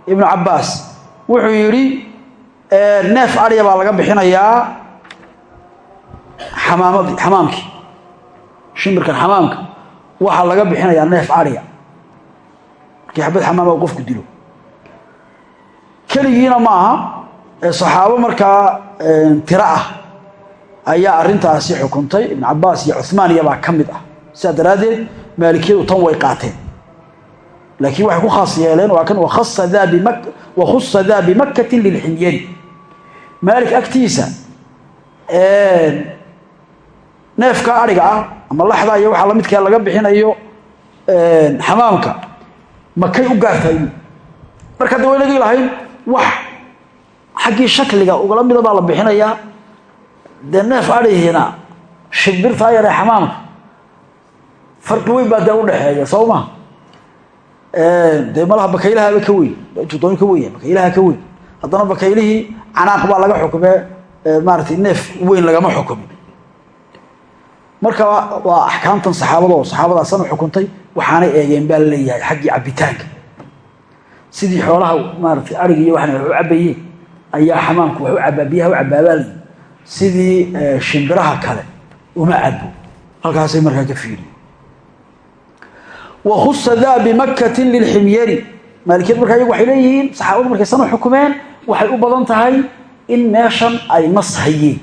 ibn cabaas wuxuu yidhi neef adya baa laga bixinayaa amaamadi xamaamkii. Shimbirkan xamaamka. Waxaa laga bixinayaa neef adya markii xabad xamaama u qofku dilo. Keligiina ma aha. Saxaabo markaa tiro ah ayaa arintaasi xukuntay. Ibn cabaas iyo cumaan iyabaa ka mid ah. Sidaa daraaddeed maalikiyadu tan way qaateen. Laakiin waxay ku khaas yeeleen waa kan wakhusa daa bimakkatin lilximyari maalik agtiisa neefka adhiga ah ama laxda iyo waxaa lamidkaa laga bixinayo xamaamka makay u gaartaay marka hadda waynagii lahayn wax xaggii shakliga ugala mida baa la bixinayaa dee neef adhihina shimbirtaa yaree xamaamka farqi weyn baa dee udhaxeeya soo ma dee malaha bakaylahaaba ka weyn judoon ka weya bakaylaha ka weyn. Haddana bakaylihii canaaq baa laga xukumee maaratay neef weyn lagama xukumin marka waa axkaamtan saxaabada oo saxaabadaasana xukuntay waxaanay eegeen baa la leeyahay xaggii cabitaanka sidii xoolaha maaratay ariga iyo waxna wax cabayeen ayaa xamaamku wax u cabaa biyaha u cabaabaalay sidii shimbiraha kale uma cabo halkaasay markaa ka fiiriyen wakhusa daa bimakkatin lilximyari maalikiyad markaa iyagu waxay leeyihiin saxaabadu markay sana xukumeen waxay u badan tahay in meeshan ay nas hayeen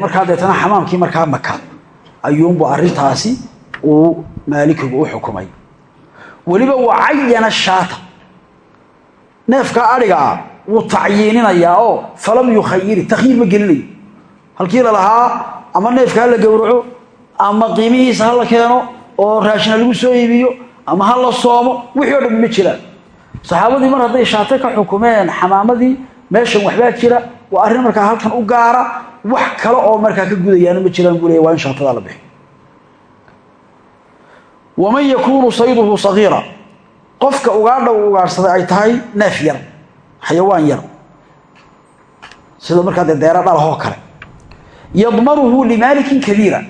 markaa deetana xamaamkii markaa maka ayuunbu arrintaasi uu maalikigu u xukumay. Weliba wacayana shaata. Neefkaa adhiga ah wuu tacyiininayaa oo falam yukhayiri takhyiir ma gelinayo. Halkii lalahaa ama neefka ha la gowraco ama qiimihiisa ha la keeno oo raashina lagu soo iibiyo ama ha la soomo wixii o dhan ma jiraan saxaabadii mar hadday shaate ka xukumeen xamaamadii meeshan waxbaa jira waa arrin markaa halkan u gaara wax kale oo markaa ka gudayaana ma jiraan buu leeya waa in shaatadaa la bixi waman yakuunu sayduhu sagiira qofka ugaadha uu ay tahay neef yar xayawaan yar sida markaa dee deera dhalahoo kale. Yadmanuhu limaalikin kabiira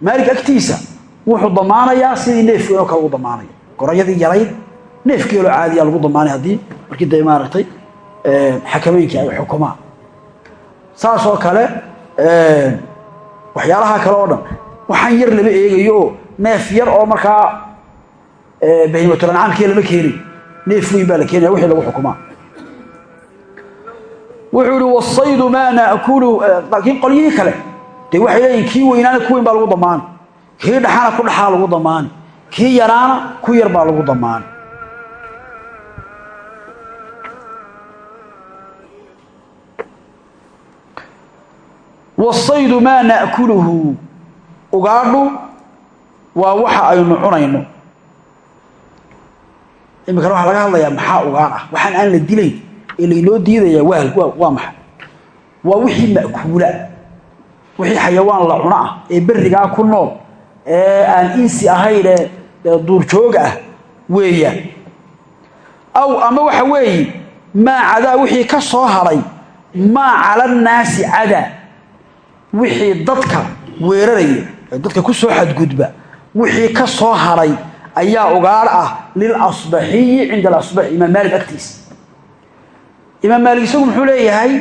maalik agtiisa wuxuu damaanayaa sidii neefkeenoo kale uu damaanaya gorayadii yarayd neefkeeloo caadiya lagu damaanay haddii markii dee maaragtay xakameynki ay xukumaan. Saasoo kale waxyaalaha kale oo dhan. Waxaan yar lama eegayo. Oo neef yar oo markaa bahimatulancamkii lama keenay neef weyn baa la keenaya wixii lagu xukumaa. Wuxuu ihi wasaydu maa naakulu laakiin qolyihii kale dee waxay leeyihiin kii weynaana ku baa lagu damaani kii dhaxana ku dhaxaa lagu damaani kii yaraana ku yar baa lagu damaani wasaydu maa naakuluhu ugaadhu waa waxa aynu cunayno. Iminkana waxaa laga hadlayaa maxaa ugaadh ah waxaan aan la dilayn ee laynoo diidayaa waa waa maxay? Waa wixii ma'kuula. Wixii xayawaan la cuno ah ee berrigaa ku nool ee aan insi ahayn ee duurjooga ah weeyaan aw ama waxa weeye maa cadaa wixii ka soo hadhay maa cala cadaa wixii dadka weeraraya ee dadka ku soo xadgudba wixii ka soo hadhay ayaa ugaadh ah lilasbaxiyi cinda alasbaxi imaam maalik agtiisa. Imaam maalik isagu muxuu leeyahay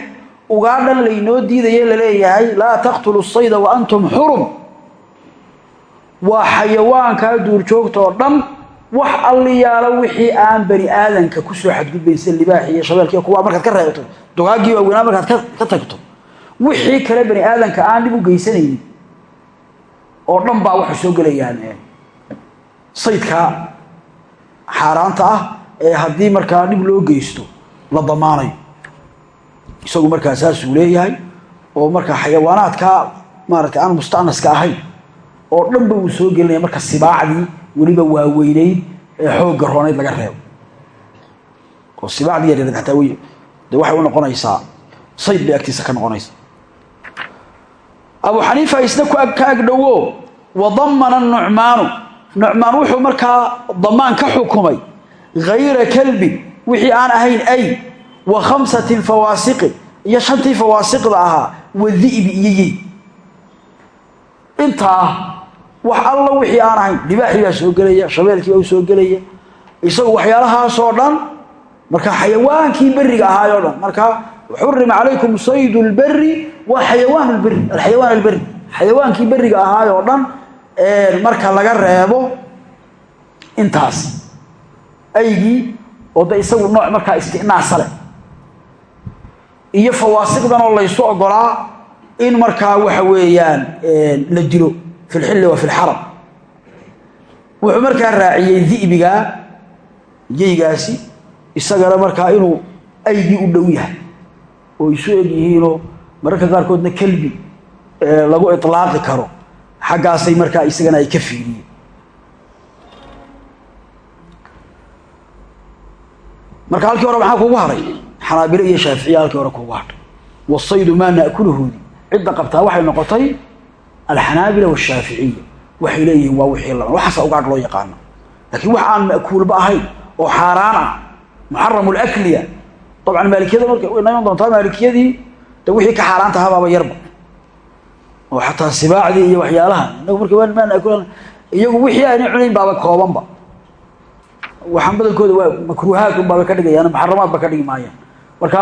ugaadhan laynoo diidaye la leeyahay laa taqtulu sayda wa antum xurum waa xayawaankaa duurjoogta oo dhan wax alliyaalo wixii aan bani aadanka ku soo xadgudbayn sida libaaxi iyo shabeelkiiyo kuwaa markaad ka reebto dogaaggii waaweynaa markaad ka tagto wixii kale bani aadamka aan dhib u geysanaynin oo dhan baa waxay soo gelayaan saydka xaaraanta ah ee haddii markaa dhib loo geysto la damaanayo isagu markaa saasuu leeyahay oo markaa xayawaanaadkaa maaragtay aan mustanaska ahayn oo dhanba uu soo gelinaya marka sibaacdii weliba waaweyneyd ee xoogga roonayd laga reebo. Oo sibaacdii yareed ataa w de waxay u noqonaysaa sayd bay agtiisa ka noqonaysa abu xaniifa isna ka agdhowo. Wadamana nucmaanu nucmaan wuxuu markaa damaan ka xukumay. Hayra kalbin. Wixii aan ahayn ay. Wa khamsatin fawaasiqin iyo shantii fawaasiqda ahaa. Wa di'bi iyo yey. Intaa wax alla wixii aan ahayn. Libaaxii baa soo gelaya. Shabeelkii baa u soo gelaya. Isagu waxyaalahaasoo dhan marka xayawaankii beriga ahaayoo dhan marka xurima calaykum saydu lberi waa xayawaan lberi alxayawaan alberi xayawaankii beriga ahaayoo dhan marka laga reebo intaas aygii oo de isagu nooc markaa istinaasale iyo fawaasiqdan oo laysu ogolaa in markaa waxa weeyaan la dilo fi lxilli wa fi lxaram wuxuu markaa raaciyey di'bigaa yeygaasi isagana markaa inuu aygii u dhow yahay oo isu eg yihiinoo mararka qaarkoodna kelbi lagu ilaaqi karo xaggaasay markaa isagana ay ka fiiriyeen marka halkii hore maxaa kuugu haray? Xanaabilo iyo shaaficiya halkii hore kuugu hadhay wasaydu maa naakuluhuudi cidda qabtaa waxay noqotay alxanaabila washaaficiya waxay leeyihiin waa wixii laban waxaasa ugaadh loo yaqaano. Laakiin wax aan ma'kuulba ahayn oo xaaraan ah muxaramu lakliya dabcan maalikiyada marka way iman doontaa maalikiyadii de wixii ka xaaraan tahabaaba yarba. Oo xataa sibaacdii iyo waxyaalaha. Inagu marka maa naakul iyagu wixii aanay cunayn baaba koobanba. Waxaan badankooda waa makruuhaad unbaaba ka dhigayaan muxaramaad ba ka dhigi maayaan. Marka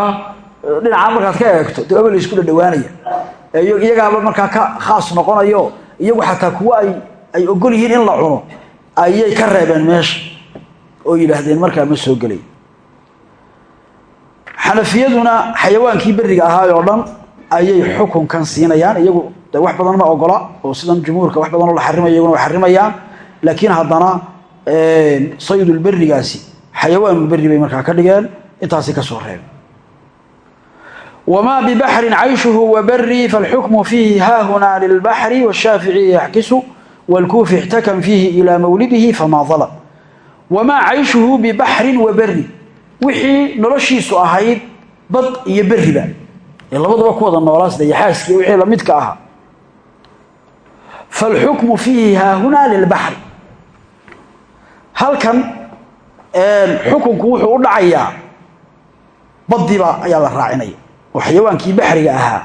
dhinacaan markaad ka eegto de aba la isku dhadhawaanaya iyagaaba markaa ka khaas noqonayo iyagu xataa kuwo ay ay ogol yihiin in la cuno ayay ka reebeen meesha. Oo yidhaahdeen markaa ma gelay xanafiyaduna xayawaankii beriga ahaay oo dhan ayay xukunkan siinayaan iyagu wax badan ma ogola oo sidan jumhuurka wax badanoo la xarimaya iyaguna way xarimayaan laakiin haddana saydulberigaasi xayawaanulberi bay markaa ka dhigeen intaasi ka soo reeb wma bbaxrin cayshuhu wabari falxukmu fiihi haahunaa lilbaxri washaaficiyi yaxkisu wlkuufi ixtakam fiihi ilaa mawlidihi famaa dalab wamaa cayshuhu bibaxrin waberi wixii noloshiisu ahayd bad iyo beriba ee labadaba ku wada noolaa sida yaxaaskii wixii lamidka ahaa falxukmu fiihi haahunaa lilbaxri halkan xukunku wuxuu u dhacayaa badiba ayaa la raacinaya. Oo xayawaankii baxriga ahaa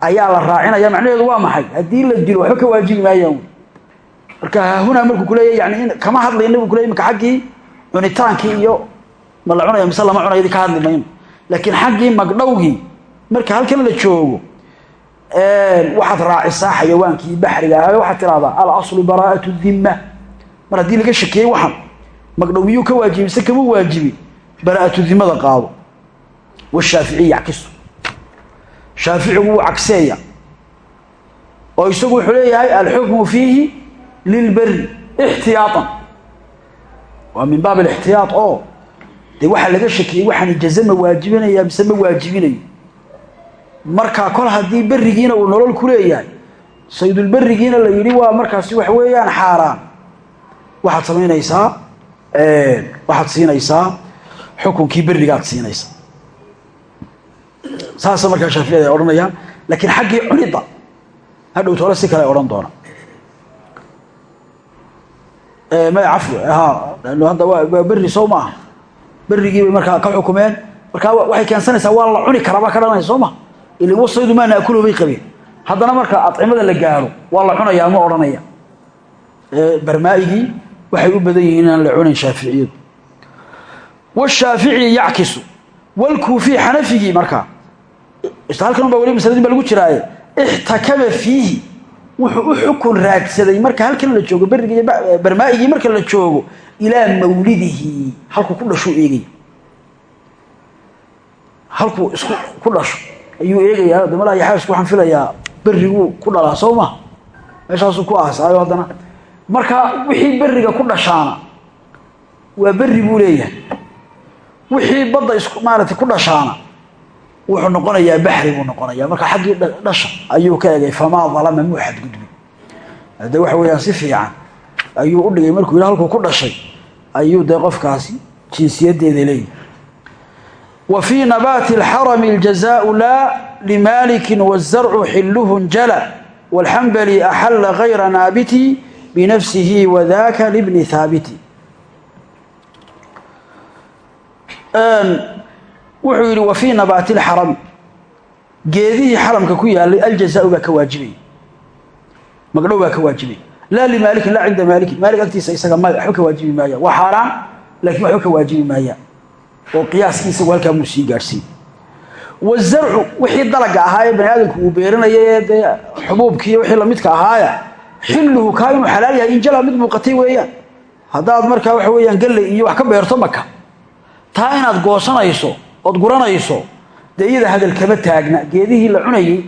ayaa la raacinaya macnaheedu waa maxay? Haddii la dilo waxba ka waajibi maayaan. Marka haahunaa markuu kuleeya yani kama hadlayo nabigu kuley imaka xaggii cunitaankii iyo ma la cunaya mise lama cunaydi ka hadli mayno laakiin xaggii magdhowgii marka halkan la joogo waxaad raacisaa xayawaankii baxriga ahaa waxaad tidhahdaa alaslu baraa'atu dimma mar haddii laga shakiyey waxan magdhow miyuu ka waajibi mise kama waajibi baraa'atu dimada qaado. Washaaficiy yackisu. Shaaficigu wuu cagseeya oo isagu wuxuu leeyahay alxukmu fiihi lilberi ixtiyaaan waa min baab alixtiyaad oo dee waxaa laga shakiyey waxaan jaze ma waajibinaya mise ma waajibinayo markaa kol haddii berigiina uu nolol ku leeyahay saydulberigiina la yidhi waa markaasi wax weeyaan xaaraan. Waxaad samaynaysaa waxaad siinaysaa xukunkii berigaad siinaysaa. Saasa markaa shaaficiyada ay odhanayaan laakiin xaggii cunidda hadhow toole si kale odhan doona. Maya ha hadda waa berri sow ma aha berrigii bay markaa ka xukumeen. Markaa waxay keensanaysaa waa la cuni karaa baa ka dhalanaysa soo ma? Ilin wasaydu maa naakuluhu bay qabeen. Haddana marka adcimada la gaaro waa la cunayaa ma odhanaya. Barmaa'igii waxay u badan yihiin inaan la cunayn shaaficiyadu. Washaafici yackisu. Walkuufi xanafigii markaa halkan baa weli masaladin baa lagu jiraaye ixtakama fiihi. Wuxuu u xukun raadsaday marka halkan la joogo berrigii barmaa'igii marka la joogo ilaa mawlidihi halkuu ku dhashuu eegaya halkuu isku ku dhasho. Ayuu eegayaa de malaa yaxaasku waxaan filayaa ku dhalaa soo ma? Meeshaasuu ku aasaayo haddana. Marka wixii berriga ku dhashaana waa berri buu leeyahay. Wixii badda is maaragtay ku dhashaana wuxuu noqonayaa baxri buu noqonayaa. Marka xaggii dhasha ayuu ka egay famaa dalama muu xadgudbin hadde waxa weeyaan si fiican ayuu u dhigay markuu yidhi halkuu ku dhashay. Ayuu dee qofkaasi jinsiyaddeeda leeyahy wa fii nabaati alxarami aljazaau laa limaalikin wazarcu xiluhu njala walxambali axalla gayra naabiti binafsihi wadaka libni haabiti wuxuu yidhi wa fii nabaati alxarami geedihii xaramka ku yaalay aljazaau baa ka waajibaya magdhow baa ka waajibaya laa limaalikin laa cinda maalikin maalik agtiisa isaga maya waxba ka waajibi maayaan waa xaaraan laakiin waxba ka waajibi maayaan oo qiyaaskiisagu halkaa muu sii gaadhsiin wazarcu wixii dalaga ahaa ee bani aadamku uu beeranaya ee dee xubuubkiiyo wixii lamidka ahaaya xilluhu kaa inuu xalaal yahay injala mid muuqatay weeyaan haddaad markaa waxa weeyaan galley iyo wax ka beerto maka taa inaad goosanayso ood guranayso dee iyada hadal kama taagna geedihii la cunayey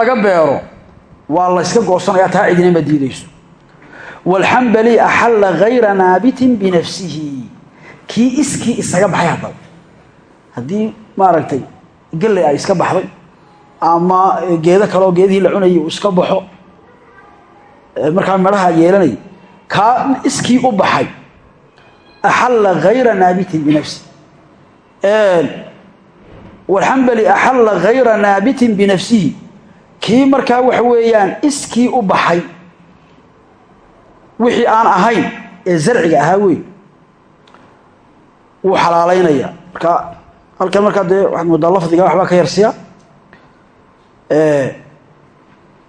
laga beero waa la yska goosanayaa taa cidina ma diidayso. Walxambali axalla gayra naabitin binafsihi kii iskii isaga baxay haddaba. Haddii maaragtay galley ay iska baxday ama geedo kaleoo geedihii la cunayay uu iska baxo markaa midhaha yeelanayay kaa iskii u baxay axalla gayra naabitin binafsi walxambali axalla gayra naabitin binafsihi kii markaa waxa weeyaan iskii u baxay wixii aan ahayn ee zarciga ahaa wey wuu xalaalaynaya marka halkan markaa dee waxaad moodaa lafdiga waxbaa ka yarsiya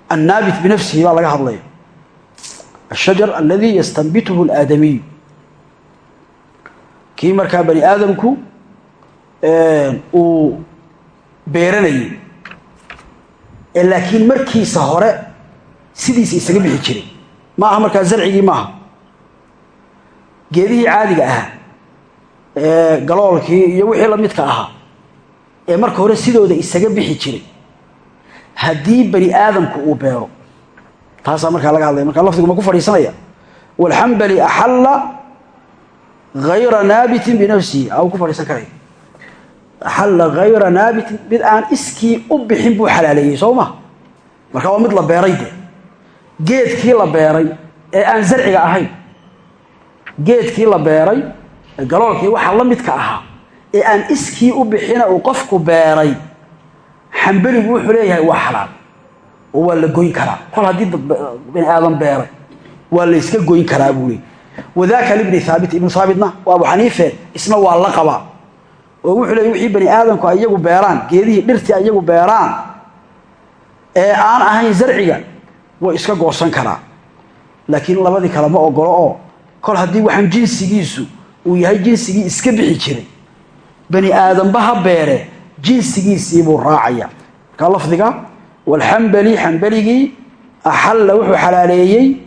annaabit binafsihi baa laga hadlaya. Ashajar aladi yastanbituhu alaadamiyu kii markaa bani aadamku uu beeranayay ee laakiin markiisa hore sidiisa isaga bixi jiray. Ma aha markaa zarcigii maaha. Geedihii caadiga ahaa ee galoolkii iyo wixii la midka ahaa ee marka hore sidooda isaga bixi jiray. Haddii bani aadamku uu beero taasaa markaa laga hadlaya. Markaa lafdigu ma ku fadhiisanaya. Walxambali axalla hayra naabitin binafsihi a ku fadhiisan karaya axalla hayra naabitin mid aan iskii u bixin buu xalaaleeyey soo ma marka waa mid la beeray geedkii la beeray ee aan zarciga ahayn geedkii la beeray ee galoolkii waxaa la midka ahaa ee aan iskii u bixina uu qofku beeray xambeligu wuxuu leeyahay waa xalaal oo waa la goyn karaa kol haddii bani aadan beeray waa la goyn karaa buu leey wadaaka libni haabit ibnu haabitna waa abu xaniife isna waa la qabaa oo wuxuu leey wixii bani aadamku ay beeraan geedihii dhirtii ay iyagu beeraan ee aan ahayn zarciga way iska goosan karaa. Laakiin labadii kale ma ogolo oo kol haddii waxaan jinsigiisu uu yahay jinsigii iska bixi jiray bani aadamba ha beere jinsigiisiibuu raacaya. Markaa lafdiga walxambali xambaligii axalla wuxuu xalaaleeyey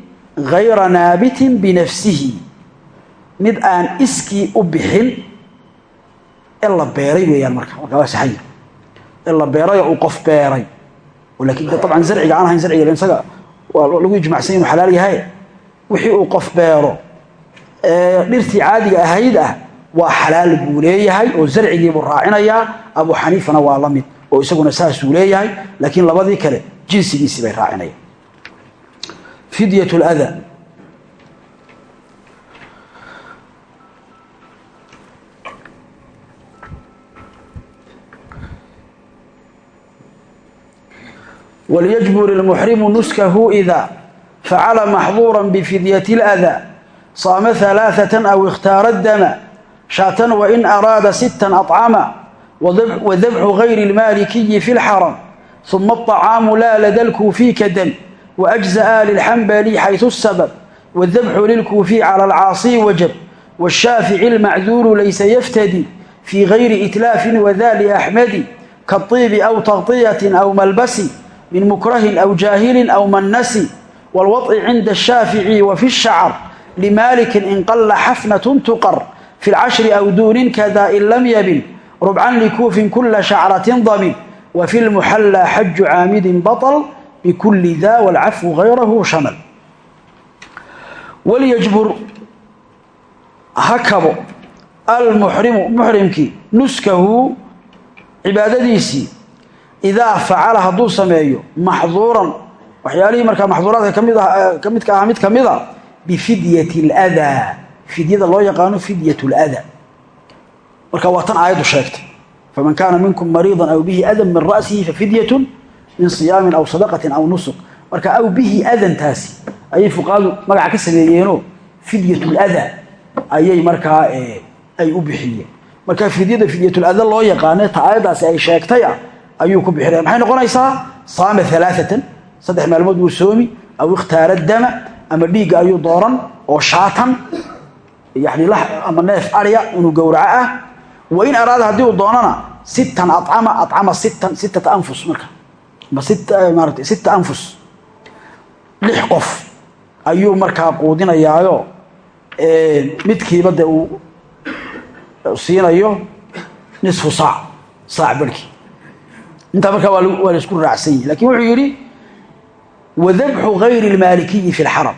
hayra naabitin binafsihi. Mid aan iskii u bixin ee la beeray weeyaan marka waa saxaya ee la beerayoo uu qof beeray. Lakin dabcan zarciga aan ahayn zarciga isaga waa lagu ijmacsan inuu xalaal yahay. Wixii uu qof beero ee dhirtii caadiga ahayd ah waa xalaal buu leeyahay oo zarcigiibuu raacinayaa. Abu xaniifana waa la mid oo isaguna saasuu leeyahay. Laakiin labadii kale jinsigiisii bay raacinayaan fidyat lada walyajbur ilmuxrimu nuskahu ida facala maxduura bifidyati اlأda saama ثalaaثaة aw ikhtaara dama shaatan wain araada sittan acama wadabxu gayri اlmaalikiyi fi اlxaram ثuma الطacaamu laa lada lkuufi kadam waأجزa'a lilxambali xayثu الsabab wاdabxu lilkuufi calى اlcaasi wajab wالshaafici اlmacduuru laysa yaftadi fii gayri itlaafi wada liaxmadi kaطiibi aw taغطiyaة aw malbasi min mukrahin aw jaahilin aw mannasi wاlwaطci cinda الshaafici wa fi الshacr limaalikin in qalla xafnatun tuqar fi اlcashri aw duunin kada in lam yabin rubcan likuufin kula shacratin damin wa fi lmuxallaa xaju caamidin baطl bikuli da wاlcafwu gayrahu shamal walyajbur ha kabo almuxrimu muxrimkii nuskahu cibaadadiisii idaa facala hadduu sameeyo maxduuran waxyaalihii markaa maxduuraadka kamid ah ka midka aha mid ka mida bifidyati اlأdaa fidyada loo yaqaano fidyat اlأda marka waa tan aayaddu sheegtay faman kaana minkum mariidan aw bihi adan min ra'sihi fafidyatu min siyaamin aw sadaqatin aw nusuk marka aw bihi adantaasi ayay fuqahadu magaca ka sameeyeenoo fidyat اlأda ayay markaa ay u bixiyeen marka fidyada fidyat اlأda loo yaqaane ta aayaddaasi ay sheegtay ah ayuu ku bixinaya maxay noqonaysaa? Saama alaaatan saddex maalmood wuu soomi aw ikhtaara dama ama dhiigga ayuu dooran oo shaatan yani ama neef arya inuu gowraco ah. Wa in araada haddii uu doonana sittan acama acama sittan sittata anfus marka. Ama maarata sitta anfus. Lix qof ayuu markaa quudinayaayo. Midkiiba dee uu siinayo nisfu saac saac barhkii intaa markaa waa la isku raacsan yihi laakiin wuxuu yidhi wadabxu gayri اlmaalikiyi fi اlxaram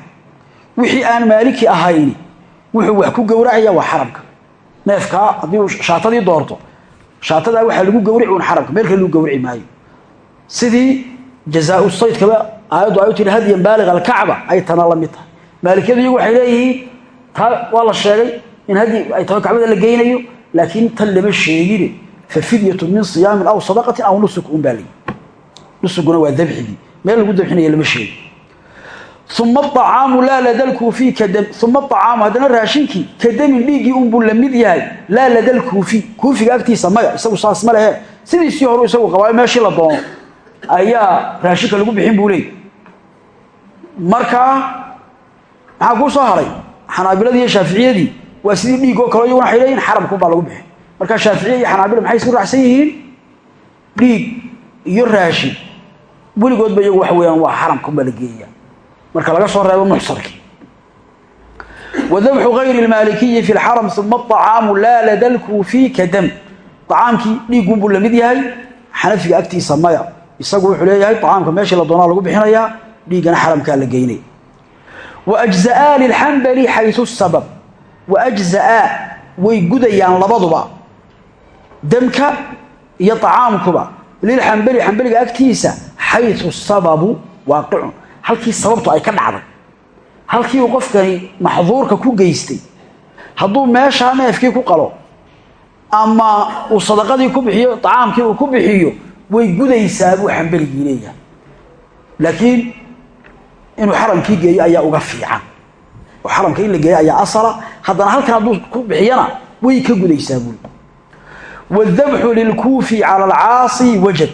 wixii aan maaliki ahayni wuxuu wax ku gowracaya waa xaramka. Neefkaa haddii uu shaatadii doorto shaatadaa waxaa lagu gowrici un xaramka meel kale lagu gowrici maayo. Sidii jazaau saydkaba aayaddu ay u tiri hadyan baaliq alkacba ay tana la mid tahay. Maalikiyadu iyagu waxay leeyihiin taa waa la sheegay in hadyi ay tahay kacbada la geynayo laakiin tan lama sheegine fafidyatu min siyaamin aw sadaqatin aw nusuk un baa layi nusuguna waa dabxigii meel lagu dabxinaya lama sheegi uma acaamu laa ladalkuufi uma acaamu haddana raashinkii kadamin dhiiggii unbuu la mid yahay laa ladalkuufi kuufiga agtiisa maya isagu saas ma lehe sidiisii horu isagu qabaayo meeshii la doono ayaa raashinka lagu bixin buu leey markaa maxaa kuu soo haray xanaabiladii iyo shaaficiyadii waa sidii dhiigoo kale iyaguna leeyihiin xarabkunbaa lagu bixin markaa shaaficiya iyo xanaabila maxay isku raacsan yihiin? Dhiig iyo raashin weligoodba iyagu waxa weeyaan waa xaramkunbaa la geeya marka laga soo reebo muxsarkii wadabxu gayri lmaalikiyi fi lxaram uma acaamu laa lada lkuufi ka dam acaamkii dhiiggunbuu la mid yahay xanafiga agtiisa maya. Isagu wuxuu leeyahay acaamka meeshii la doonaa lagu bixinayaa dhiiggana xaramkaa la geynaya waajza'aa lilxambali xayu sabab. Waajza'aa way gudayaan labaduba damka iyo acaamkuba lilxambali xambaliga agtiisa xayu sababu waaqicun halkii sababtu ay ka dhacday. Halkii uu qofkani maxduurka ku geystay. Hadduu meeshaa neefkii ku qalo ama uu sadaqadii ku bixiyo acaamkii uu ku bixiyo way gudaysaa buu xambaligii leeyahay. Laakiin inuu xaramkii geeyo ayaa uga fiican. Xaramka in la geeyo ayaa asala. Haddana halkan hadduu ku bixiyana way ka gudaysaa buui wadabxu lilkuufi cala alcaasi wajab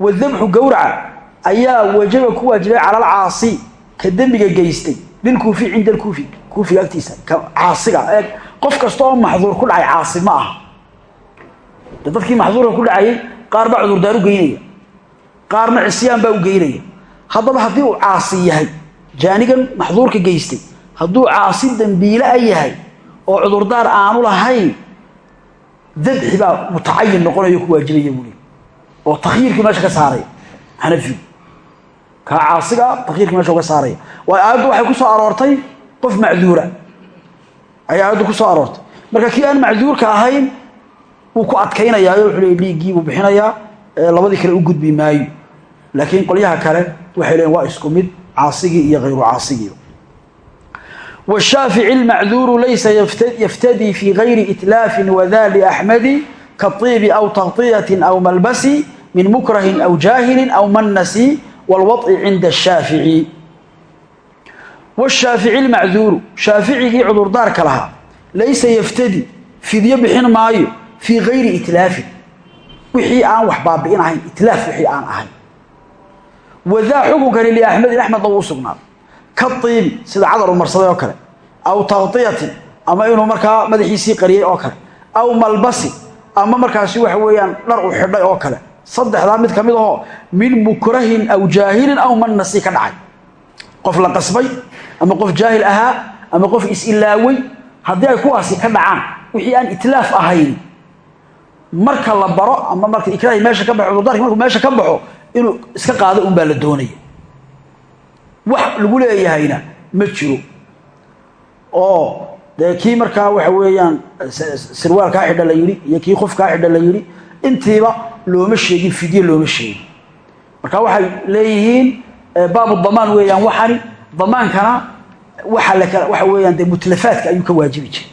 wadabxu gowraca ayaa wajaba ku waajibay cala alcaasi ka dembiga geystay lilkuufi cinda alkuufi kuufiga agtiisa ka caasiga qof kasta oo maxduur ku dhacay caasi ma aha de dadkii maxduurka ku dhacayay qaar baa cudurdaar u geynaya qaarna cisyaan baa u geynaya haddaba haddii uu caasi yahay jaanigan maxduurka geystay hadduu caasi dembiila yahay oo cudurdaar aanu lahayn dabxi baa mutacayin noqonayo ku waajibaya buu le oo takhyiirkii meesha ka saaraya xanafigu kaa caasiga takhyiirkii meesha uga saaraya waayo aayaddu waxay ku soo aroortay qof macduura. Ayay aayaddu ku soo aroortay. Marka kii aan macduurka ahayn wuu ku adkaynayaayo wuxuu leey dhiiggii buu bixinayaa labadii kale u gudbi maayo. Laakiin qolyaha kale waxay leeyiin waa isku mid caasigii iyo hayru caasigii والشhاaفiعي المعdوr laysa yftdي في غayri إتلاaf وdا لأحمد kaطيب أو تغطية أو ملبس min مكره أو جاهل أو mنس والوطء عinda الشhاaفiعي والشhاaفiعي المعdوr شhaaفicigii cudurdaarka lahaa laysa yftdي fidyo bixin maayo fii غayri إتلاafin wixii aan wax baabi'in ahayn itlaaf wixii aan ahayn wadaa xukunkani liaxmedin axmedna wuu usugnaaday ka sida cadar u marsaday oo kale aw taqdiyatin ama inuu markaa madaxiisii qariyey oo kale aw malbasi ama markaasi waxa weeyaan dhar u xidhay oo kale. Saddexdaa mid ka mid min mukrahin aw jaahilin aw mannasi ka dhacay. Qof la qasbay ama qof jaahil ahaa ama qof is-ilaawey haddii ay kuwaasi ka dhacaan wixii aan itlaaf ahayn marka la baro ama marka ikraahi meesha ka baxo cudurdaarki markuu meesha ka baxo inuu iska qaado un baa la doonaya wax lagu leeyahayna ma jiro. Oo dee markaa waxa weeyaan sirwaal kaa xidha iyo kii qof kaa xidha la looma sheegin fidye looma sheegin. Marka waxay leeyihiin baabu damaan weeyaan waxani damaankana waxa lakala waxa weeyaan dee mutlafaadka ayuu ka waajibi jiray.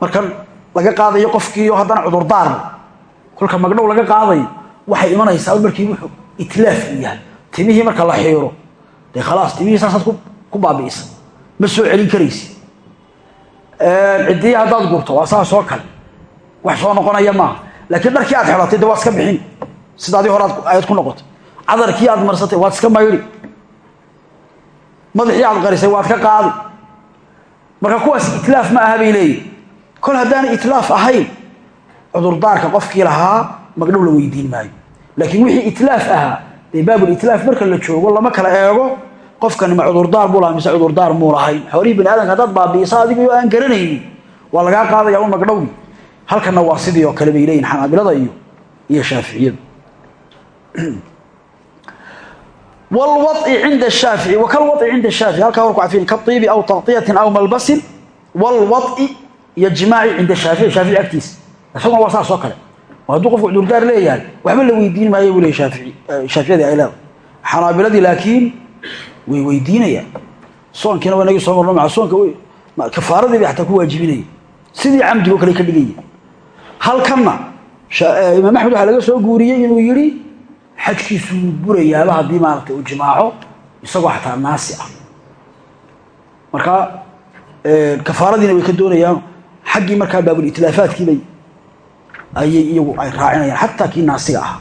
Markan laga qaadayo qofkiiyo haddana cudurdaar kolka magdhow laga qaadayo waxay imanaysaa markii wuxuu itlaaf yahay timihii marka la xiiro dee khalaas timihii saasaad ku baabi'isa ma soo celin karaysi ciddii haddaad gurto waa saas oo kale. Wax soo noqonaya maaha laakiin dharkii aad xelatay de waad iska bixin. Sidaadii hore ayaad ku noqotay. Cadarkii aad marsatay waad iska maydhi madaxii aad qarisay waad ka qaadi. Marka kuwaas itlaaf ma aha bay leeyihiin kol haddaana itlaaf ahayn cudurdaarka qofkii lahaa magdhow la weydiin maayo. Laakiin wixii itlaaf ahaa dee baabulitlaaf marka la joogo lama kala eego. Qofkani ma cudurdaar buu lahaa mise cudurdaar muu lahayn xoolihii bani aadamka haddaad baabi'isa adigoo aan garanaynin. Waa lagaa qaadaya un magdhowni. Halkanna waa sidii oo kale bay leeyihiin xanaabilada iyo iyo shaaficiyadu. (clears throat) Wlwaci cinda shaafici wakalwaci cinda shaafici halkaa war ku cadfin kaiibi aw taqdiyatin aw malbasin walwaci iyo jimaaci cinda shaafici shaafici agtiisa isaguna waa saas oo kale hadduu qofku cudurdaar leeyahay waxba la weydiin maayo buu leey shaafici shaafiyadii ay leedahay. Xanaabiladii laakiin way weydiinayaan soonkiina waa inagii soo marno maa soonka kafaaradii bay xataa ku waajibinaya. Sidii camdigo kale ka dhigaya. Halkanna imaam axmed waxaa laga soo guuriyey inuu yidhi xajkiisu wuu burayaaba haddii maaragtay uu jimaaco isagoo xataa naasi ah. Marka kafaaradiina way ka doonayaan xaggii markaa baabulitlaafaadkiibay ayay iyagu ay raacinayaan xataa kii naasiga ahaa.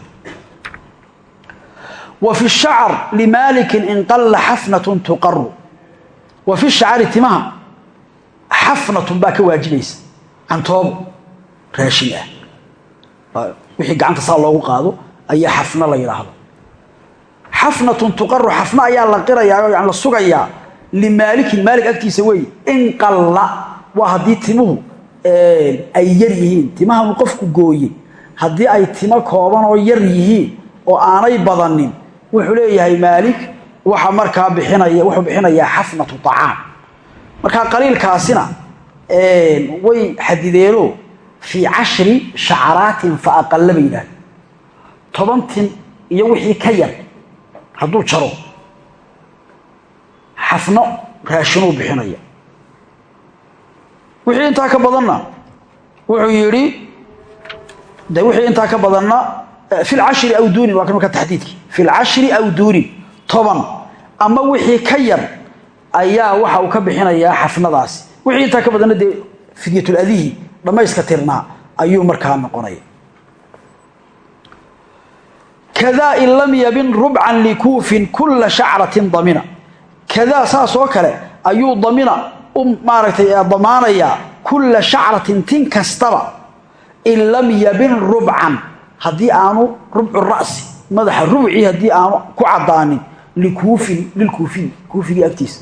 Wa fi shacr limaalikin in qalla xafnatun tuqaru wa fi shacri timaha xafnatun baa ka waajibaysa cantoobo raashin ah. Wixii gacanta saa loogu qaado ayaa xafno la yidhaahdo xafnatun tuqaru xafno ayaa la qirayaa yani la sugayaa limaalikin maalik agtiisa weeye in qalla waa haddii timuhu ay yar yihiin. Timahan qofku gooye? Haddii ay timo kooban oo yar yihiin oo aanay badanin wuxuu leeyahay maalik waxa markaa bixinaya wuxuu bixinayaa xafnatu acaam markaa qaliilkaasina way xadideeno fii cashri shacaraatin fa aqalla bay toban tin iyo wixii ka yar hadduu jaro xafno raashinuu bixinaya wixii intaa ka badanna wuxuu yidhi de wixii intaa ka badanna fi lcashri aw duunin waa kan marka taxdiidkii fi lcashri aw duunin toban. Ama wixii ka yar ayaa waxa uu ka bixinayaa xafnadaasi wixii intaa ka badanna dee fidyatuladihi dhammayska tirnaa ayuu markaa noqonaya. Kadaa in lam yabin rubcan likuufin kula shacratin damina. Kadaa saas oo kale ayuu damina u maaragtay damaanayaa kula shacratin tin kastaba in lam yabin rubcan haddii aanu rubcu ra'si madaxa rubcii haddii aanu ku cadaanin likuufin lilkuufiyi kuufigii agtiisa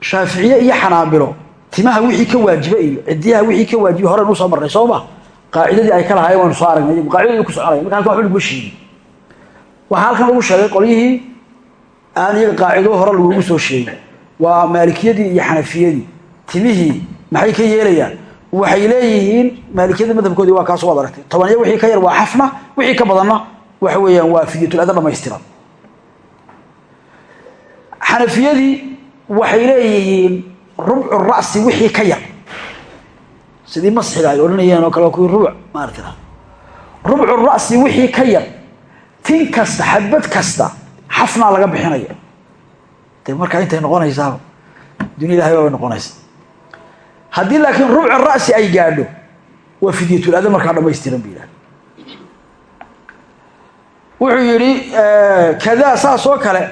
shaaficiye iyo xanaabilo timaha wixii ka waajiba iyo cidiyaha wixii ka waajiba horen u soo marnay soo ma? Qaacidadii ay ka lahaayeen waynu soo aragnay qaacidadii ku soconaya marka halkan waxba laguma sheegin halkan lagu sheegay qolyihii aan iyaga qaacido hore lagugu soo sheegin waa maalikiyadii iyo xanafiyadii. Timihii maxay ka yeelayaan? Waxay leeyihiin maalikiyada madhabkoodii waa kaas waad aragtay tobaniya wixii ka yar waa xafna wixii ka badanna waxa weeyaan waa fidyatul ada dhamaystiran xanafiyadii waxay leeyihiin rubcu ra'si wixii ka yar. Sidii masxiga ay odhanayeen oo kale waa kuwii rubuc maarata rubcu ra'si wixii ka yar. Tin kasta xabad kasta xafnaa laga bixinaya de markaa intay noqonaysaaba dunya ilahay baa bay noqonaysa. Haddii laakiin rubcu ra'si ay gaadho waa fidyatul ada markaa dhamaystiran bu yidhaha wuxuu yidhi kadaa saas oo kale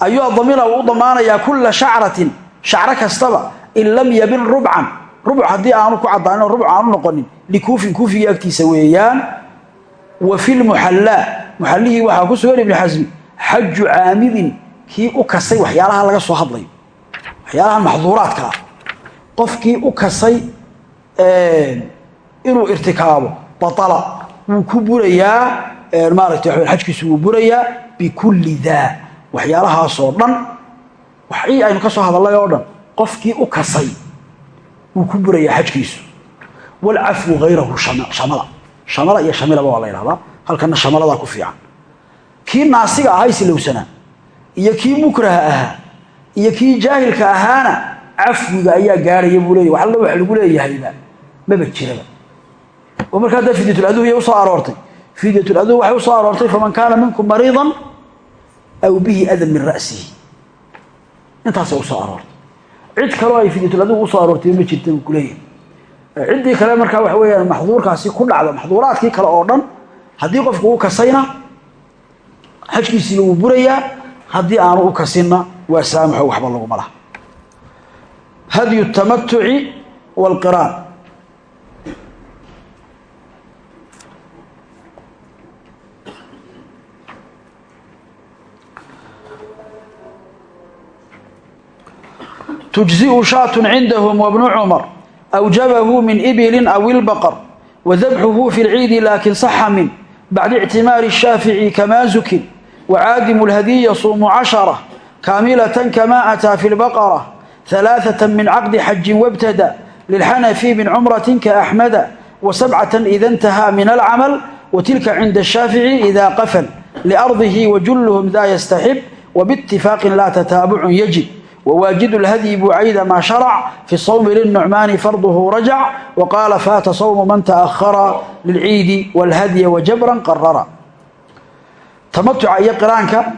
ayuu adamina uu u damaanayaa kula shacratin shacro kastaba in lam yabin rubcan. Rubuc haddii aanu ku cadaanin oo rubuc aanu noqonin likuufin kuufigii agtiisa weeyaan wa fi lmuxallaa muxallihii waxaa ku sugan ibni xasmi xaju caamidin kii u kasay waxyaalaha laga soo hadlayo waxyaalahan maxduuraadka ah qofkii u kasay inuu irtikaabo baala wuu ku burayaa maaragtay xajkiisu wuu burayaa bikulli daa waxyaalahaasoo dhan waxii aynu ka soo hadallay oo dhan qofkii u kasay wuu ku burayaa xajkiisu. Walcafwu hayrahu shamala shamala iyo shamilaba waa la ydhahdaa halkana shamaladaa ku fiican. Kii naasiga ahaa islowsanaa iyo kii mukraha ahaa iyo kii jaahilka ahaana cafwiga ayaa gaarhaya buu leeya waxalla wax lagu leeyahayba maba jiraba. Oo markaa haddaa fidyatuladuhiya u soo aroortay. Fidyatuladuhu waxay u soo aroortay faman kaana minkum mariidan aw bihi adan min ra'sihi. Intaasay u soo aroortay. Cid kaloo ay fidyatuladuhu u soo aroortay ma jirta buu kuleeyahay ciddii kale markaa waxa weeyaan maxduurkaasi ku dhacdo maxduuraadkii kale oo dhan haddii qofku u kasayna xajkiisiina wuu burayaa haddii aanu u kasinna waa saamaxo waxba laguma laha hadyu tamatuci waalqiraan tujziu shaatun cindahum wabnu cumar أوجبه من إبل أو البقر وذبحه في العيد لكن صح من بعد اعتمار الشافعي كما زكي وعادم الهدي يصوم عشرة كاملة كما أتى في البقرة ثلاثة من عقد حج وابتدى للحنفي من عمرة كأحمد وسبعة إذا انتهى من العمل وتلك عند الشافعي إذا قفل لأرضه وجلهم ذا يستحب وباتفاق لا تتابع يجب وواجد الهدي بعيد ما شرع في الصوم للنعمان فرضه رجع وقال فات صوم من تأخر للعيد والهدي وجبرا tamatuca iyo qiraanka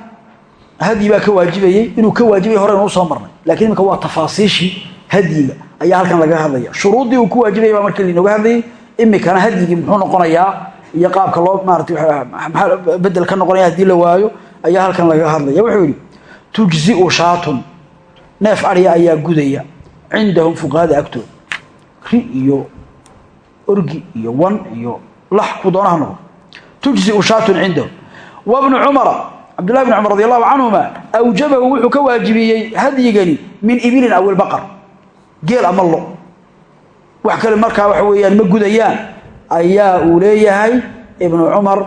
hadyi ka waajibayey inuu ka waajibay horena u soo marnay. Lakiin imika waa tafaasiishii hadyiga ayaa halkan lagaga hadlaya. Shuruuddii uu ku waajibaya baa markii lainooga hadlayay imikana hadyigii muxuu noqonayaa iyo qaabka loo maarata bedel ka noqonaya haddii la waayo ayaa halkan lagaga hadlaya. Wuxuu yidhi tujziu shaatun. Neef arya ayaa gudaya cindahum fuqahada agtooda. Ri iyo orgi iyo wan iyo lax ku doonaha noqon. Tujziu shaatun cindahum wabnu cumara cabdullahi bn cumar radi allahu canhuma awjabahu wuxuu ka waajibiyey hadyigani min ibilin aw ilbaqar geel ama lo. Wax kale markaa waxa weeyaan ma gudayaan. Ayaa uu leeyahay ibnu cumar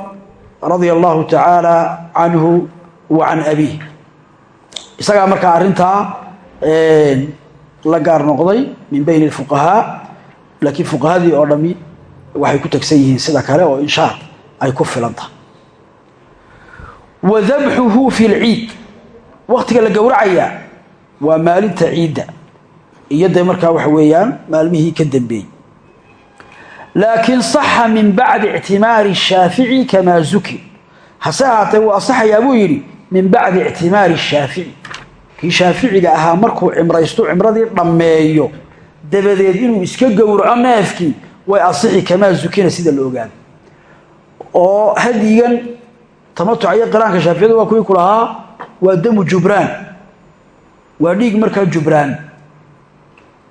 radia allahu tacaala canhu wa can abiih isagaa markaa arrintaa la gaar noqday min bayni fuqahaa laakiin fuqahadii oo dhami waxay ku tagsan yihiin sida kale oo inshaar ay ku filanta wa dabxuhu fi lciid. Waktiga la gowracayaa waa maalinta ciidda. Iyo dee markaa waxa weeyaan maalmihii ka dambeeyey laakiin saxa min bacdi ictimaari shaafici kamaa zukir hase ahaatee wuu asaxayaa buu yidhi min bacdi ictimaari shaafici. Kii shaaficiga ahaa markuu cimraysto cimradii dhammeeyo dabadeed inuu iska gowraco neefkii way asixi kamaa zukina sida la ogaado. Oo hadigan tamatuca iyo qiraanka shaaficiyadu waa kuwii ku lahaa waa damu jubraan. Waa dhiig markaa jubraan.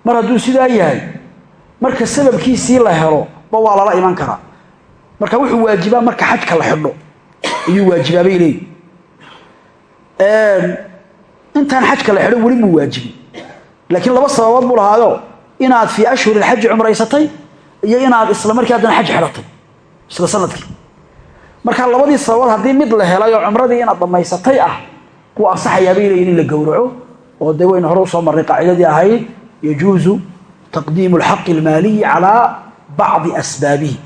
Mar hadduu sidaa yahay marka sababkiisii la helo ba waa lala iman karaa. Marka wuxuu waajibaa marka xajka la xidho. Ayuu waajibaabay leeyi intaan xajka la xidho weli muu waajibin laakiin laba sababood buu lahaayo inaad fii ashhuri lxaji cumraysatay iyo inaad isla markii haddana xaj xidhatay isla sannadkii marka labadii sababood haddii mid la helay oo cumradii inaad dhammaysatay ah wuu ansaxayaabay leeyiin in la gowraco. Oo dee waynu hore u soo marray qaacidadii ahayd yajuusu taqdiimu alxaqi almaaliyi calaa bacdi asbaabihi.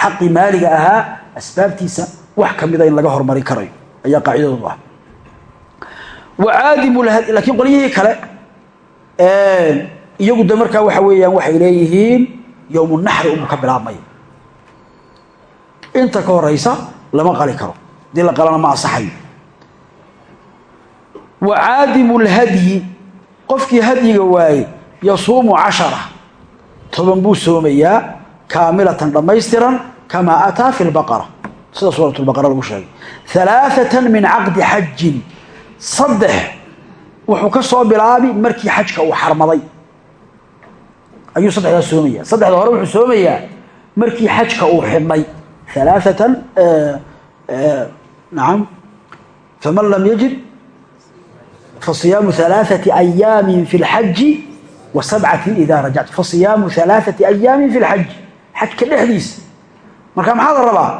Xaqii maaliga ahaa asbaabtiisa wax ka in laga hormarin karayo. Ayaa qaacidadoodu ah. Wacaadimu laakiin qolyihii kale iyagu de markaa waxa weeyaan waxay leeyihiin yowmu naxri unbu ka bilaabmaya inta ka horeysa lama qali karo. Hadii la qalana ma asaxayo wa caadimu lhadyi qofkii hadyiga waaye yasuumu cashara. Toban buu soomayaa kaamilatan dhammaystiran kamaa ataa fi lbaqara sida suurat lbaqara lagu sheegay. Alaaatan min caqdi xajin saddex wuxuu ka soo bilaabi markii xajka uu xarmaday. Ayuu saddexdaa soomaya saddexda hore wuxuu soomayaa markii xajka uu xidhay alaaatan naam faman lam yajid fasiyaamu alaaثati ayaamin fi اlxaji wa sabcatin ida rajact fasiyaamu alaaثati ayaamin fi اlxaji xajka dhexdiisa marka maxaa la rabaa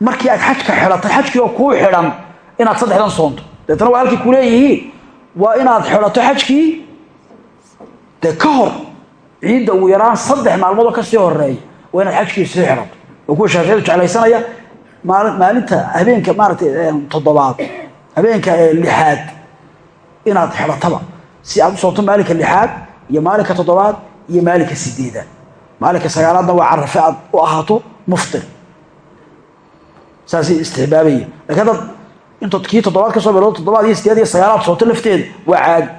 markii aad xajka xidhatay xajkii oo kuu xidhan inaad saddexdan soonto deetna waa halkay ku leeyihiin waa inaad xidhato xajkii dee ka hor ciidda ugu yaraan saddex maalmoodoo kasii horeeya waa inaad xajkii sii xidhato oo kuwa shaaficiyadu maalinta habeenka maaratay toddobaad habeenka lixaad inaad xidhataba si aad u soonto maalinka lixaad iyo maalinka toddobaad iyo maalinka sideedaad maalinka sagaalaadna waa carafe aad u ahaato muftir saasay istixbaabaya laakiin haddaad intood kii toddobaad ka soo bilowdo toddobaad iyo sideed iyo sagaalaad soonto lafteeda waa caadi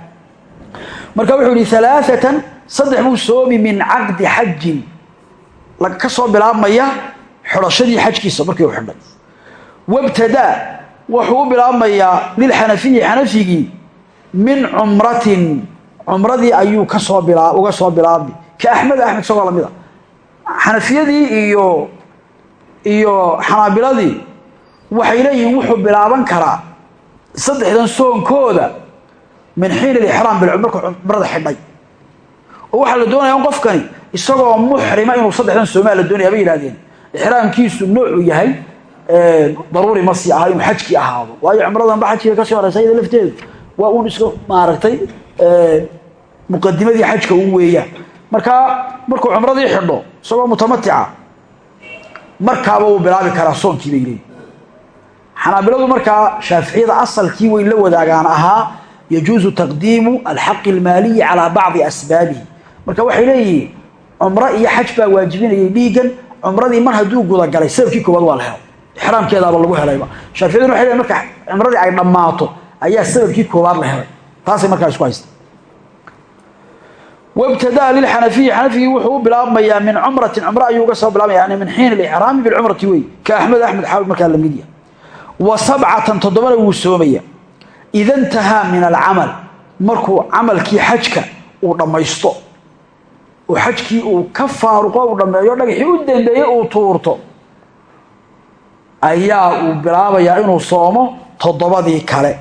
marka wuxuu yihi alaaatan saddex buu soomi min caqdi xajin ka soo bilaabmaya xidhashadii xajkiisa markii uu xidhay wabtadaa wuxuu u bilaabmayaa lilxanafiyi xanafigii min cumratin cumradii ayuu ka soo uga soo bilaabi ka axmed axmed isagoo la mid a xanafiyadii iyo iyo xanaabiladii waxay leeyihiin wuxuu bilaaban karaa saddexdan soonkooda min xiin alixraam bil markuu xidhay oo waxaa la doonaya in qofkani isagoo muxrima inuu saddexdan soomaa la doonaya bay yidhahdeen ixraamkiisu noocuu yahay daruuri ma sii inuu xajkii ahaado. Waayo cumradan ba xajkiga ka sii horeysa iyada lafteedu waa uun iska maaragtay muqadimadii xajka u weeyaan markaa markuu cumradii xidho isagoo mutamatica markaaba uu bilaabi karaa soonkii bay leeyihiin xanaabiladu markaa shaaficiyada asalkii way la wadaagaan ahaa yajuusu taqdiimu alxaqi almaaliyi calaa bacdi asbaabihi. Marka waxay leeyihiin cumro iyo xaj baa waajibinayay dhiigan cumradii mar hadduu gudagalay sababkii koowaad waa la helay ixraamkeedaaba lagu helayba shaaficiyaduna waxay leeyihiin marka cumradii ay dhammaato ayaa sababkii koowaad la helay. Taasay markaa isku haysta wabtadaa lilxanafiyi xanafigii wuxuu u bilaabmayaa min cumratin cumro ayuu uga soo bilaabmaya yani min xiin alixraami bilcumrati wey ka axmed axmed xaawil markaa la mid yahay. Wa sabcatan toddobana wuu soomaya. Ida intahaa min alcamal markuu camalkii xajka uu dhammaysto oo xajkii uu ka faaruqo uu dhammeeyo dhagaxii u dambeeyey uu tuurto ayaa uu bilaabayaa inuu soomo toddobadii kale.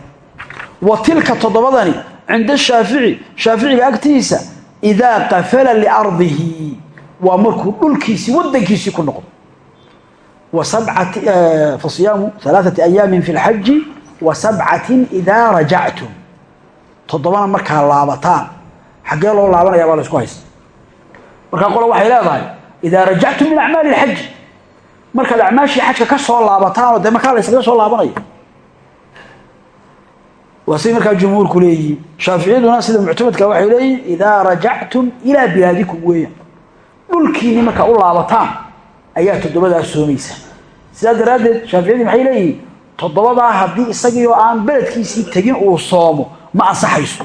Wa tilka toddobadani cinda shaafici shaaficiga agtiisa idaa qafala liardihi waa markuu dhulkiisii wadankiisii ku noqdo. Fasiyaamu alaaثati ayaamin fi اlxaji wa sabcatin idaa rajactum. Toddobana markaa laabataan. Xaggee loo laabanaya baa la haysta markaa qolo waxay leedahay idaa rajactum min acmaali اlxaji markaad acmaashii xajka ka soo laabataan oo dee markaa la yskaga soo laabanaya waa siday markaa jumhuurku leeyihiin. Shaaficiyaduna sida muctamadka waxay leeyihiin idaa rajactum ilaa bilaadikum weeyaan. Dhulkiinni markaa u laabataan ayaa toddobadaa soomaysa. Sidaa daraaddeed shaaficiyadii maxay leeyihiin toddobadaa haddii isagii oo aan beledkiisii tegin uu soomo ma ansaxayso.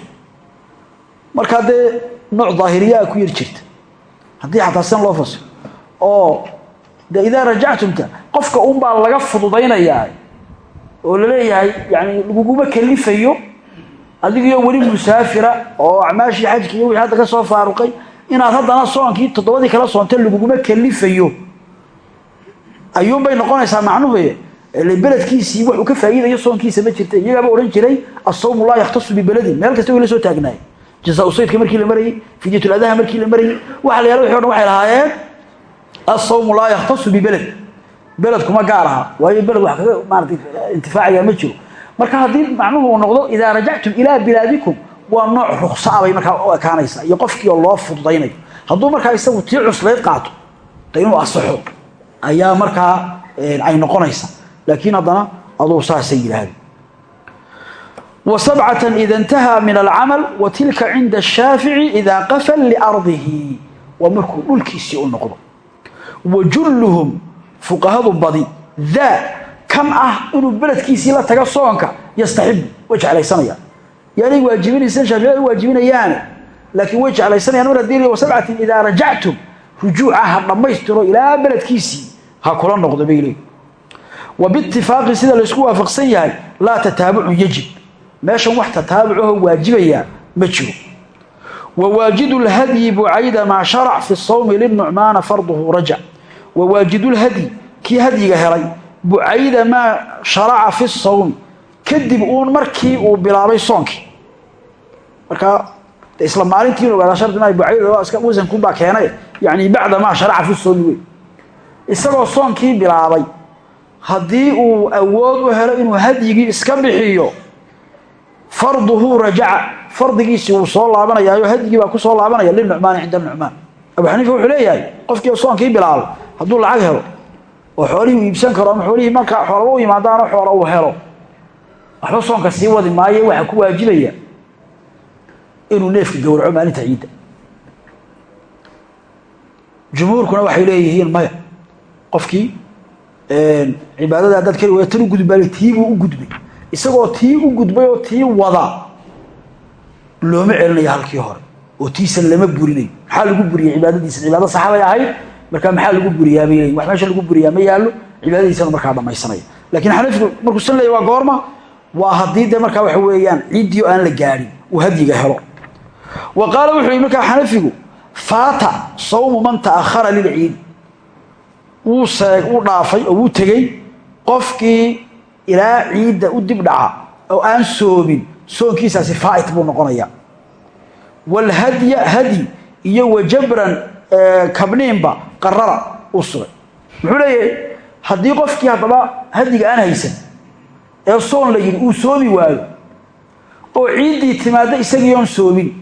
Markaa dee nooc daahiriyaa ku yar jirta haddii xataa sidan loo fasiro oo de idaa rajactumta qofka unbaa laga fududaynayaa oo la leeyahay yani laguguma kalifayo adigiyo weli musaafira oo acmaashii xajki iyo wixii hadda ka soo faaruqay inaad haddana soonkii toddobadii kala soonta laguguma kalifayo. Ayuunbay noqonaysaa macnuhu beledkiisii wuxuu ka faa'iidayo soonkiisa ma jirta iyagaaba odhan jiray asawmu laa yakhtasu bibeledin meel kasta way la soo taagnaayeen jasaa saydka markii la marayey fidyatuladaha markii la marayey waxa la yaalla wixi o dhan waxay lahaayeen asawmu laa yakhtasu bibeled beled kuma gaar aha waayo beled wax kaga maaratay intifaaciga ma jiro marka haddii macnuhu uu noqdo idaa rajactum ilaa bilaadikum waa nooc ruksaa bay markaa u ekaanaysaa iyo qofkii oo loo fududaynayo hadduu markaa isagu tii cuslayd qaato de inuu asaxo ayaa markaa ay noqonaysaa laakiin haddana aduu saasay yidhaahdeen wa sabcatan ida intahaa min alcamal wa tilka cinda ashaafici idaa qafal liardihi waa markuu dhulkiisii u noqdo wa julluhum fuqahadu badi daa kan ah inuu beledkiisii la taga soonka yastaxibu way jeclaysanayaan yaanay waajibinaysan shaaficiyada waajibinayaane laakiin way jeclaysanayaan mar haddii wa sabcatin idaa rajactum rujuuca ha dhammaystiro ilaa beledkiisii ha kula noqdo bay leeyi wa biitifaaqi sida laysku meeshan wax tataabucaho waajibayaa ma jiro. Wa waajidu lhadyi bucayda maa sharac fi sawmi linucmaana farduhu rajac wa waajidulhadyi kii hadyiga helay bucayda maa sharaca fi sawmi kadib uun markii uu bilaabay soonkii. Markaa isla maalintii ogaada shardi ma bucayda iska wasankunbaa keenay yani bacda maa sharaca fi sawmi wey isagoo soonkii bilaabay haddii uu awood u helo inuu hadyigii iska bixiyo farduhu rajaca. Fardigiisii wuu soo laabanayaayo hadyigii baa ku soo laabanaya linucmaani cinda nucmaan. Abu xaniifa wuxuu leeyahay qofkii soonkii bilaabay hadduu lacag helo oo xoolihii uu iibsan karo ama xoolihii markaa xoolaba u yimaadaanoo xoola uu helo waxba soonka sii wadi maayo waxaa ku waajibaya inuu neefka gowraco maalinta ciidda. Jumhuurkuna waxay leeyihiin maya qofkii cibaadada haddaad tan u gudbaale tiibuu u gudbay isagoo tii u gudbay oo tii wada looma celinayo halkii hore. Oo tiisan lama burinayo maxaa lagu buriyey cibaadadiisa. Cibaado saxabay ahayd. Markaa maxaa lagu buriyaa bay wax meesha lagu buriyaa ma yaallo. Cibaadadiisana markaa dhammaysanaya laakiin xanafigu markuu san leeya waa goorma. Waa haddii dee markaa waxa weeyaan ciiddii oo aan la gaadhin uu hadyiga helo. Wa qaala wuxuu yihi markaa xanafigu faata sawmu man ta'akhara lilciidi wuu seeg u dhaafay oo wuu tegey. Qofkii ilaa ciidda u dib dhaca oo aan soomin soonkiisaasi faa'it buu noqonayaa walhadya hadi iyo wajabran kabniinba qarara u sugay muxuu leeyahay haddii qofkii haddaba hadiga aan haysan ee soon la yidhi uu soomi waayo oo ciiddii timaaddo isagii oon soomin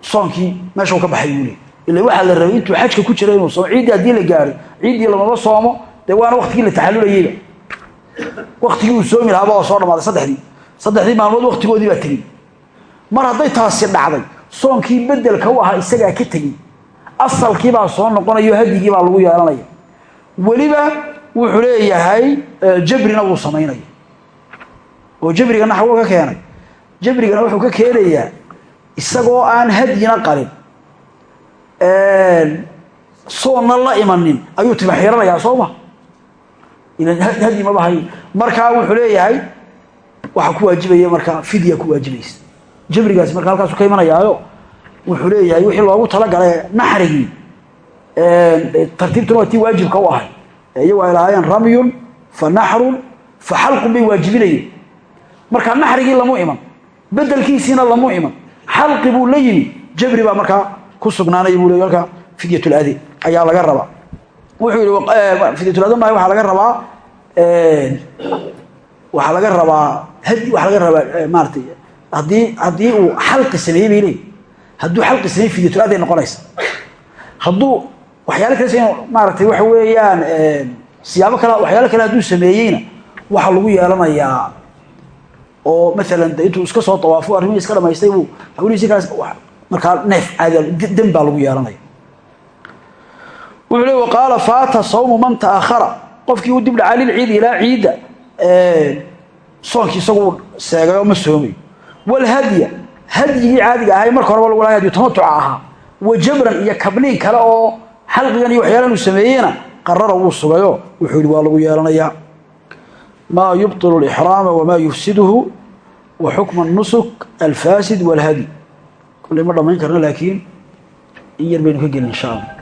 soonkii meesha uu ka baxay buu leey ila waxaa la rabay intuu xajka ku jira inuu soomo ciiddii haddii la gaadhay ciiddii lamama soomo dee waana waktigii la taxalulayeyba waktigii uu soomi lahaaba oo soo dhamaaday saddexdii. Saddexdii maalmood waktigoodii baa tegey mar hadday taasi dhacday soonkii bedelka u ahaa isagaa ka tegey asalkiibaa soo noqonayo hadigii baa lagu yeelanaya. Weliba wuxuu leeyahay jabrina wuu samaynaya oo jabriga naxwo ka keenay. Jabrigana wuxuu ka keenayaa isagoo aan hadyina qalin. Soonna la imanin. Ayuu tima xiiranayaa soo ma ilan hadyi maba hayo markaa wuxuu leeyahay waxaa ku waajibaya markaa fidya ku waajibaysa jabrigaasi marka halkaasu ka imanayaayo wuxuu leeyahay wixii loogu talagala naxrigii tartiibtuna waa tii waajibka u ahay. Iyagu ay lahaayeen ramyun fa naxrun fa xalqun bay waajibinayeen. Markaa naxrigii lamu iman bedelkiisiina lamu iman. Xalqi buu la yimi jabri baa markaa ku sugnaanaya buu le halkaa fidyatuladi ayaa laga rabaa wuxuu yidhi fidyatuladi maaha waxaa laga rabaa waxaa laga rabaa hadi waxaa laga rabaa maaratay haddii haddii uu xalqi sameeyey bay leeyihi hadduu xalqi sameeyey fidyatuladay noqonaysa. Hadduu waxyaalo kale maaragtay waxa weeyaan siyaabo kale waxyaalo kale hadduu sameeyeyna waxaa lagu yeelanayaa. Oo maalan intuu iska soo dawaafo arrimihii iska dhamaystay buu hawlihiisi kaas markaa neef caadi dem baa lagu yeelanaya wuxuu le waqaala faata sawmu man ta'ahara qofkii u dib dhacaa lilciidi ilaa ciidda soonkii isagu seegayoo ma soomayo walhadya hadyigii caadiga ahay marka horeba lagula hadiyu tamatuca ahaa. Wa jabran iyo kabliin kale oo xalqigan iyo waxyaalan uu sameeyeyna qarara wuu sugayo. Wuxuu yidhi waa lagu yeelanayaa. Maa yubطilu alixraama wamaa yufsiduhu wa xukma nusuk alfaasid walhadi kolley ma dhammayn karna laakiin in yar baynu ka gelin insha allah.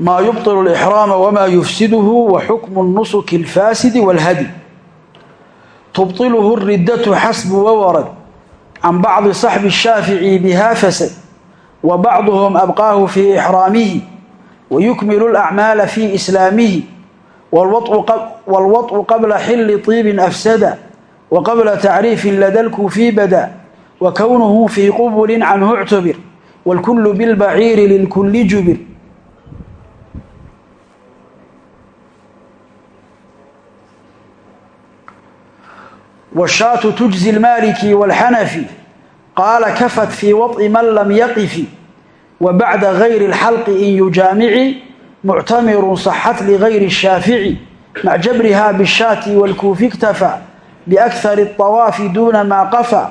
ma yubطil اlإxraama wma yufsidhu wa xukmu الnusuki اlfaasidi wاlhadi tubطilhu الridatu xasbu wawarad can bacdi صaxbi الshaafici biha fasad wa bacduhum abqaahu fii إxraamihi wayukmilu الأcmaala fii islaamihi wاlwaطءu qabla xili طiibin afsada wa qabla tacriifi lada lkuufii bada wa kownuhu fii qubuli canhu اctubir wاlkulu biاlbaciiri lilkuli jubir والشhاaة تجزي المالكي والحنفي قال كفت في وطء من لم يقف وبعد غير الحلق إن يجامع معتمر صحت لغير الشافعي مع جبرها بالشاة والكوف اكتفى بأكثر الطواف دون ما قفى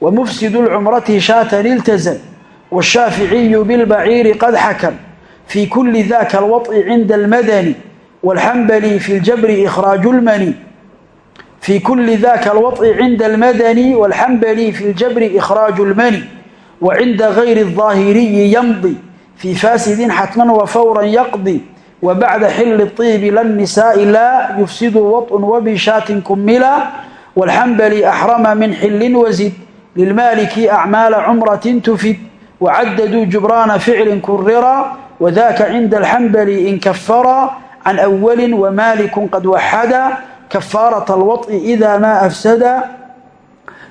ومفسد العمرة شاة التزم والشافعي بالبعير قد حكم في كل ذاك الوطء عند المدني والحنبلي في الجبر إخراج المني في كل ذاك الوطء عند المدني والحنبلي في الجبر إخراج المني وعند غير الظاهري يمضي في فاسد حتما وفورا يقضي وبعد حل الطيب للنساء لا يفسد وطء وبشاة كملا والحنبلي أحرم من حل وزد للمالك أعمال عمرة تفد وعددوا جبران فعل كررا وذاك عند الحنبلي إن كفرا عن أول ومالك قد وحدا كفارة الوطء إذا ما أفسد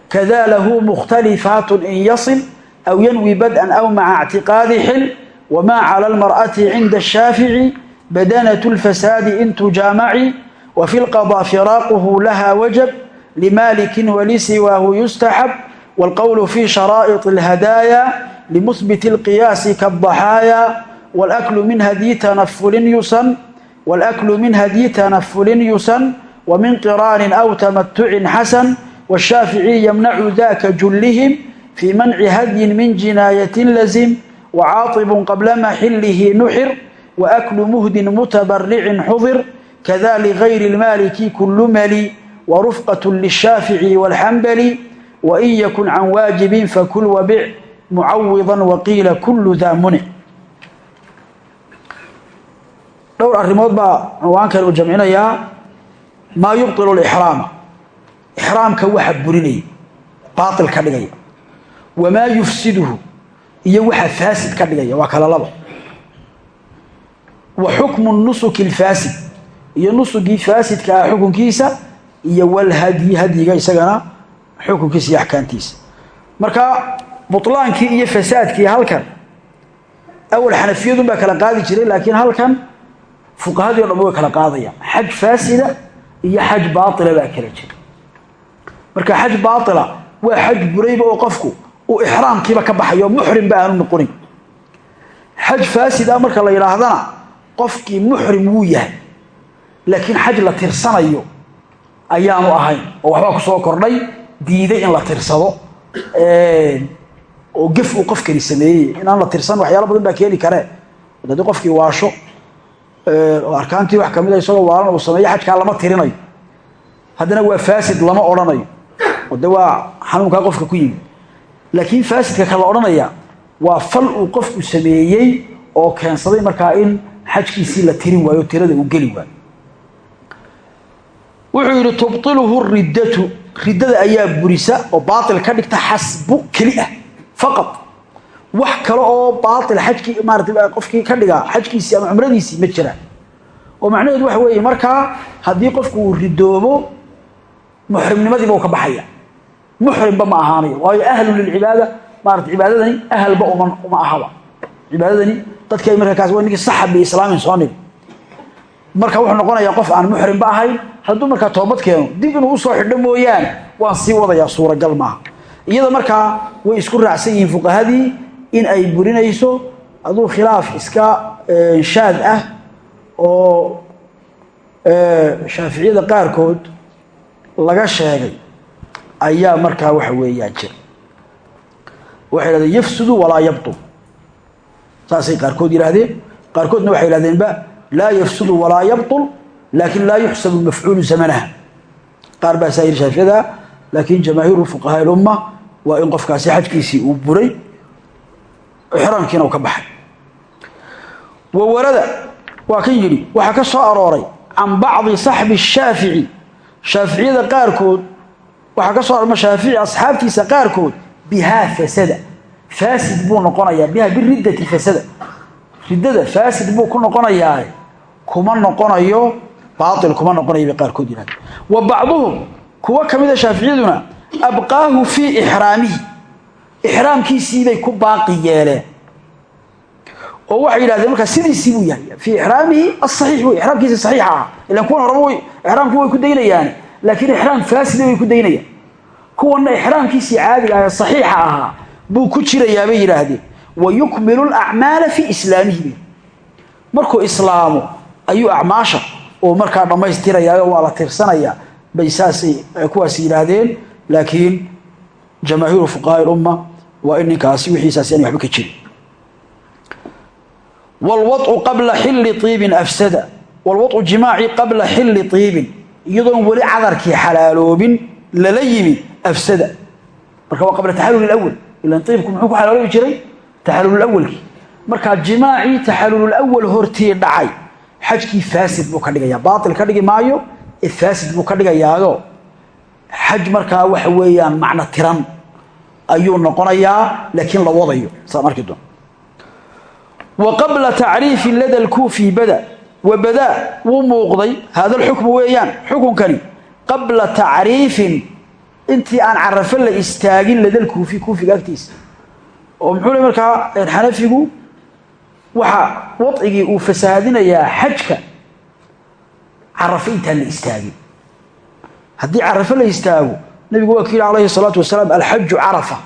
كذا له مختلفات إن يصل أو ينوي بدءا أو مع اعتقاد حل وما على المرأة عند الشافعي بدنة الفساد إن تجامعي وفي القضاء فراقه لها وجب لمالك ولسواه يستحب والقول في شرائط الهدايا لمثبت القياس كالضحايا والأكل من هدي تنفل يسن والأكل من هدي تنفل يسن ومن قران أو تمتع حسن والشافعي يمنع ذاك جلهم في منع هدي من جناية لزم وعاطب قبل محله نحر وأكل مهد متبرع حضر كذا لغير المالك كل ملي ورفقة للشافعي والحنبلي وإن يكن عن واجب فكل وبع معوضا وقيل كل ذا منع dhowr arrimood baa cinwaankan uu jamcinayaa maa yubطilu اlixraama ixraamka waxa burinaya baail ka dhigaya wamaa yufsiduhu iyo waxa faasid ka dhigaya waa kala laba wa xukmu nusuki اlfaasid iyo nusugii faasidka ah xukunkiisa iyo walhadyi hadyiga isagana xukunkiisa iyo axkaamtiisa marka buطlaankii iyo fasaadkii halkan awal xanafiyadun baa kala qaadi jiray laakiin halkan fuqahadii o dhan way kala qaadayaan xaj faasida iyo xaj baaila baa kala jira. Marka xaj baaila waa xaj burayba oo qofku uu ixraamkiiba ka baxayo muxrim ba aanu noqonin. Xaj faasid ah marka la yidhaahdana qofkii muxrim wuu yahay. Laakiin xaj la tirsanayo ayaanu ahayn oo waxbaa ku soo kordhay diiday in la tirsado oo gef uu qofkani sameeyey. Inaan la tirsan waxyaalo badan baa keeni karee haddii qofkii waasho arkaantii wax kamida isagoo waalan uu sameeyo xajkaa lama tirinayo haddana waa faasid lama odhanayo oo de waa xanuunkaa qofka ku yimid. Laakiin faasidka kala odhanaya waa fal uu qofku sameeyey oo keensaday markaa in xajkiisii la tirin waayo tirada uu geli waayo. Wuxuu yidhi tubطiluhu riddatu. Riddada ayaa burisa oo baail ka dhigta xasbu keli ah faqad wax kale oo baail xajkii maarata qofkii ka dhigaa xajkiisii ama cumradiisii ma jiraan oo macnaheedu waxa weeye markaa haddii qofku uu ridoobo muxrimnimadiiba uu ka baxaya. Muxrimba ma ahaanayo waayo ahlu lilcibaada maarata cibaadadani ahalba uma uma ahaba. Cibaadadani dadki ay markaa kaas waa ninkii saxa biislaamin soo niri marka wuxuu noqonayaa qof aan muxrimba ahayn hadduu markaa toobad keeno dib inuu u soo xidho mooyaane waan sii wadayaa suuragal maaha. Iyada markaa way isku raacsan yihiin fuqahadii in ay burinayso aduu khilaaf iska shaad ah oo shaaficiyada qaarkood laga sheegay ayaa markaa waxa weeyaan jira. Waxay yidhahdeen yafsudu walaa yabtul saasay qaarkood yidhaahdeen. Qaarkoodna waxay yidhahdeenba laa yafsudu walaa yabطul laakin laa yuxsabu mafcuulu zamanaha. Qaar baa saa yidhi shaaficiyada laakiin jamaahiiru fuqahaa ilumma waa in qofkaasi xajkiisii uu buray ixraamkiina ka baxay. Wawarada waa kan yidhi waxaa ka soo arooray can bacdi saxbi shaafici. Shaaficiyada qaarkood waxaa ka soo arorma shaafici asxaabtiisa qaarkood bihaa fasada. Faasid buu noqonayaa biha biriddati fasada. Riddada faasid buu ku noqonayaa kuma noqonayo baail kuma noqonayo qaarkood yidhahdeen. Wa bacduhum kuwa ka mida shaaficiyaduna abqaahu fii ixraamihi ixraamkiisiibay ku baaqi yeeleen oo waxay yidhahdeen markaa sidiisii buu yahay. Fii ixraamihi asaxiix wey ixraamkiisi saxiixa ahaa ilan kuwan horaba way way ku daynayaan laakiin ixraam faasida way ku daynayaan kuwanna ixraamkiisii caadiga ah ee saxiixa ahaa buu ku jirayaa bay yidhaahdeen. Wa yukmilu lacmaala fii islaamihi. Markuu islaamo ayuu acmaasha oo markaa dhammaystirayaayo waa la tirsanayaa. Bay saasay kuwaas yidhaahdeen laakiin jamaahiiru fuqahaa ilumma waa in ninkaasi wixiisaasi aan waxba ka jirin. Wlwaطu qabla xilli iibin afsada. Walwaطu jimaaci qabla xilli iibin iyadoon weli cadarkii xalaaloobin lala yimi afsada. Marka waa qabla taxalul awal ilan iibku muxuu ku xalaaloobi jiray? Taxalulawalkii markaa jimaacii taxalulawal hortii dhacay xajkii faasid buu ka dhigaya baail ka dhigi maayo faasid buu ka dhigayaayo xaj markaa waxa weeyaan macno tiran ayuu noqonayaa laakiin la wadayo. Saan arki doon. Wa qabla tacriifi lada lkuufi bada wa badaa wuu muuqday. Haada lxukmu weeyaan xukunkani. Qabla tacriifin intii aan carafo la istaagin ladalkuufi kuufiga agtiisa. Oo muxuu markaa xanafigu waxa wadcigii uu fasahaadinayaa xajka carafo intaan la istaagin. Haddii carafo la istaago nabigu waa ku yidhi calayhi salaatu wasalaam alxaju carafa.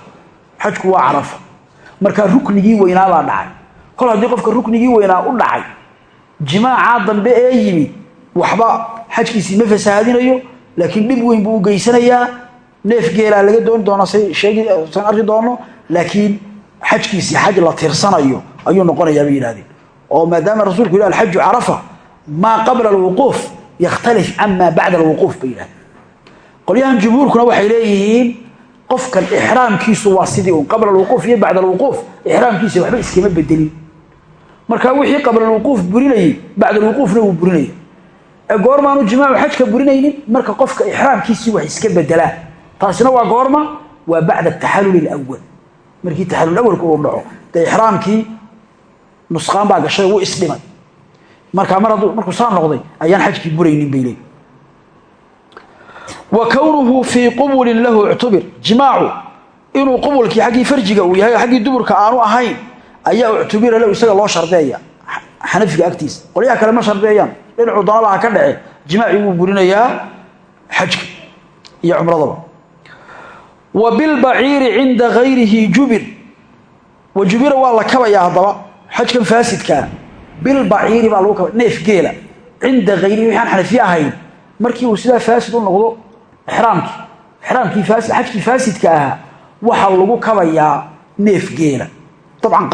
Xajku waa carafa. Markaa ruknigii weynaabaa dhacay. Kol haddii qofka ruknigii weynaa u dhacay jimaacaa dambe ee yimi waxba xajkiisii ma fasahaadinayo laakiin dhib weyn buu u geysanayaa. Neef geelaa laga dooni doona say sheegisan arki doono laakiin xajkiisii xaj la tirsanayo ayuu noqonayaa bay yidhahdeen oo maadaama rasuulku yidhi alxaju carafa maa qabla alwuquuf yakhtalif camaa bacda alwuquuf bay yidhahdeen qolyahan jumhuurkuna waxay leeyihiin qofkan ixraamkiisu waa sidii un qabla alwuquuf iyo bacda alwuquuf ixraamkiisa waxba iskama bedelin. Marka wixii qabla alwuquuf burinayey bacda alwuquufna wuu burinaya ee goormaanu jimaacu xajka burinaynin marka qofka ixraamkiisii wax iska bedelaa taasina waa goorma waa bacda taxalul alawal markii taxalul awalku uu dhaco dee ixraamkii nusqaan baa gashay wuu isdhimay markaa mar markuu saa noqday ayaan xajkii buraynin bay leeyi wa kownuhu fii qubulin lahu ictubir jimaacu inuu qubulkii xaggii farjiga uu yahay xaggii duburka aanu ahayn ayaa uctubira lahu isaga loo shardeeya xanafiga agtiisa qolyaha kale ma shardeeyaan dhinacuu doonaba ha ka dhace jimaaci wuu burinayaa xajka iyo cumradaba wa bilbaciiri cinda gayrihi jubir wa jubira waa la kabayaa haddaba xajkan faasidkaa bilbaciiri baa lagu kaba neef geela cinda hayrihi wixi aan xanafiye ahayn markii uu sidaa faasid u noqdo ixraamkii faasi xajkii faasidka ahaa waxaa lagu kabayaa neef geela. Dabcan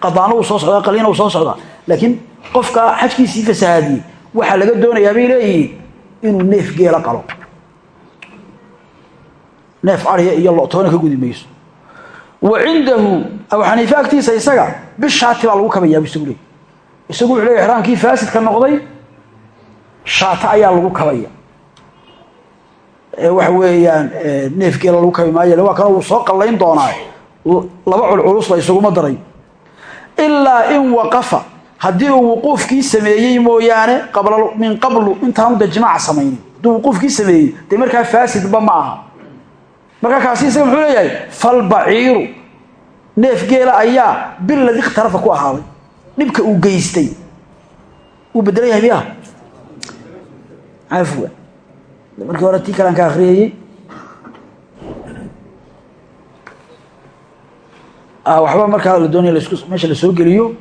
qadaano soo socdaa qaliina soo socdaa laakiin qofka xajkiisii fasahaadiyey waxaa laga doonayaa bay leeyihiin inuu neef geela qalo. Neef ariya iyo lotoona ka gudi mayso. Wa cindahu abu xaniife agtiisa isaga bishaati baa lagu kabayaa bu isagu leey isagu wuxuu leey ixraamkii faasidka noqday shaata ayaa lagu kabaya waxa weeyaan neefgeela lagu kabi maayo waa kana uu soo qallayn doonaa laba culculus la isuguma daray. Ilaa in waqafa haddii uu wuquufkii sameeyey mooyaane min qablu intaanu de jimaaca samaynin. Hadduu wuquufkii sameeyey dee markaa faasidba ma aha. Markaa kaasi isaga muxuu leeyahay falbaciiru neef geela ayaa biladi ikhtarafa ku ahaaday. Dhibka uu geystay. Wuu bedelan yahay cafwa markii hore tii kalean ka akriyayey waxba markaa la doonaya meesha la soo geliyo.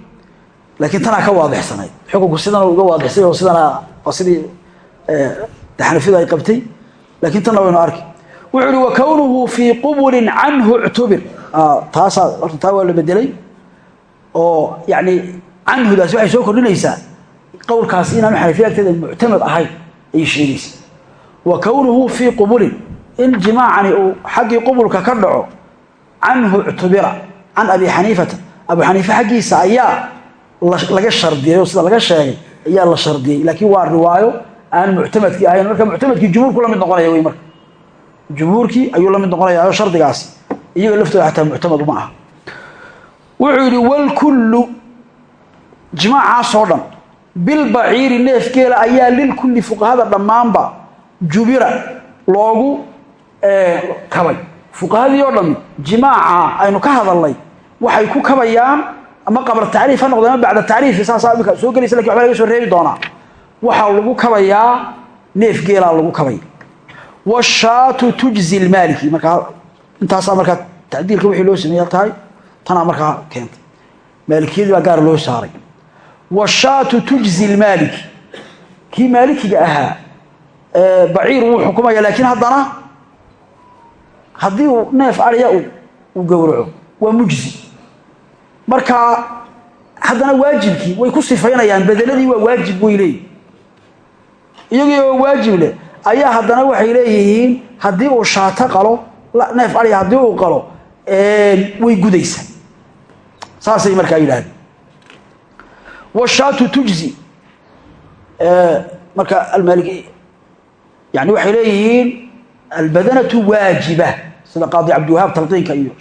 Laakiin tanaa ka waadixsanayd xukunku sidan uga waadixsay oo sidana waa sidii xanafiyadu ay qabtay. Laakiin tanna waynu arki. Wuxuu uhi wa fii qubulin canhu ictubir. Taasaa horta taa waa la bedelay oo yani canhudaasi waxay soo kordhinaysaa. Qowlkaasi inaanu xanafiya agteeda muctamad ahayn ayay sheegaysa wa kownuhu fii qubulin in jimaacani uu xaggii qubulka ka dhaco canhu ictubira can abi xaniifata. Abu xaniife xaggiisa ayaa laga shardiyay oo sida laga sheegay ayaa la shardiyey. Laakiin waa riwaayo aan muctamadkii ahayn. Marka muctamadkii jumhuurku la mid noqonaya wey marka. Jumhuurkii ayuu la mid noqonayaa shardigaasi iyaga laftooda xataa muctamad uma aha. Wuxuu yidhi walkullu jimaacaasoo dhan bilbaciiri neef geela ayaa lilkulli fuqahada jubira loogu kabay. Fuqahadii oo dhammi jimaaca aynu ka hadalnay waxay ku kabayaan ama qabla tacriif ha noqde ama bacda tacriifi saasaa imika soo gelaysa laakiin waxba laga soo reebi doonaa. Waxaa lagu kabayaa neef geelaa lagu kabaya washaatu tujzi lmaaliki markaa intaasaa markaa tacdiilka wixii loo sameeya tahay tanaa markaa keentay. Maalikiyadii baa gaar loo saaray. Washaatu tujzi lmaaliki kii maalikiga ahaa baciir wuu xukumaya laakiin haddana haddii uu neef ariya uu gowraco waa mujzi. Marka haddana waajibkii way ku sifaynayaan bedeladii waa waajib way iyagii oo waajib leh ayaa haddana waxay leeyihiin haddii uu shaato qalo neef ariya haddii uu qalo way gudaysaa. Saasay markaa yidhahdeen washaatu tujzi. Marka almaali yani waxay leeyihiin albadanatu waajiba. Sida qaadi cabdiwahaab talqiinka iyo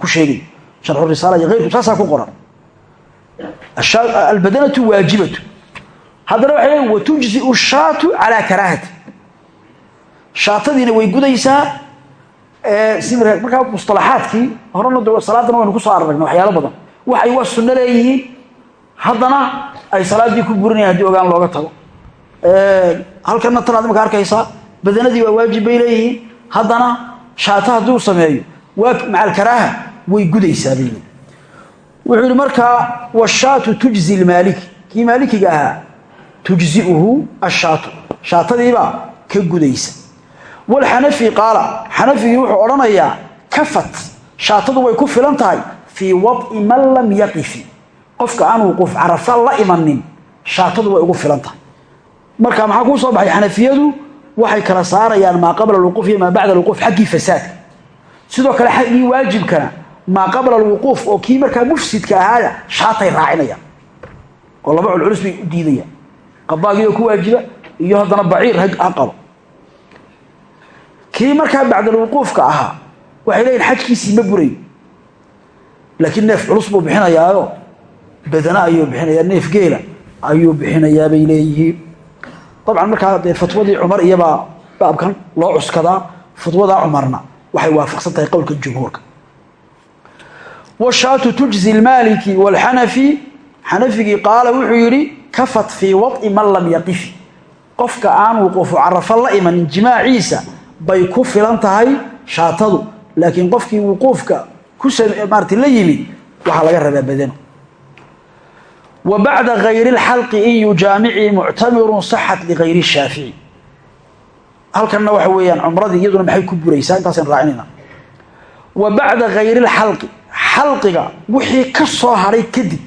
ku sheegay. Sharxu risaala iyo keyrku saasaa ku qoran. Albadanatu waajibatu. Haddana waxay leeyihiin watujziu shaatu calaa karaahati. Shaatadiina way gudaysaa si markaa musطalaxaadkii horena salaadana waynu ku soo aragnay waxyaalo badan. Waxay waa sunno leeyihiin ay salaadii ku burinayaan haddii ogaan looga tago halkana tanaad imaka arkaysaa badanadii waa waajib bay leeyihiin. Haddana shaato hadduu sameeyo waa macalkaraaha way gudaysaa bay leeyihiin wuxuu yihi markaa washaatu tujzi lmaaliki kii maalikiga ahaa tujziuhu ashaatu shaatadiibaa ka gudaysa. Walxanafi qaala xanafigii wuxuu odhanayaa kafat. Shaatadu way ku filan tahay fii wad'i man lam yaqifi. Qofka aan wuquuf carafa la imanin shaatadu way ugu filan tahay marka maxaa kuu soo baxay? Xanafiyadu waxay kala saarayaan maa qabla alwuquuf iyo maa bacda alwuquuf xaggii fasaadka sidoo kale xaggii waajibkana maa qabla alwuquuf oo kii markaa mufsidka ahaaya shaatay raacinayaan oo laba culculus bay u diidayaan. Qadaagiyoo ku waajiba iyo haddana baciir ha qabo. Kii markaa bacdalwuquufka ahaa waxay leeyihiin xajkiisii ma burayo laakiin neef culus buu bixinayaayo badana ayuu bixinayaa neef geela ayuu bixinayaa bay leeyihiin dabcan markaa dee fatwadii cumar iyobaa baabkan loo cuskadaa fatwadaa cumarna waxay waafaqsan tahay qowlka jumhuurka. Washaatu tujzi lmaaliki waalxanafi xanafigii qaala wuxuu yidhi kafat fii wad'i man lam yaqifi. Qofka aan wuquufu carafa la imanin jimaaciisa bay ku filan tahay shaatadu laakiin qofkii wuquufka ku maarata la yimid waxaa laga rabaa badano wa bacda gayri اlxalqi in yujaamicii muctamirun saxat ligayri shaafici halkanna waxa weeyaan cumradii iyaduna maxay ku buraysaa? Intaasaynu raacinayna wa bacda gayri اlxalqi xalqiga wixii ka soo haray kadib.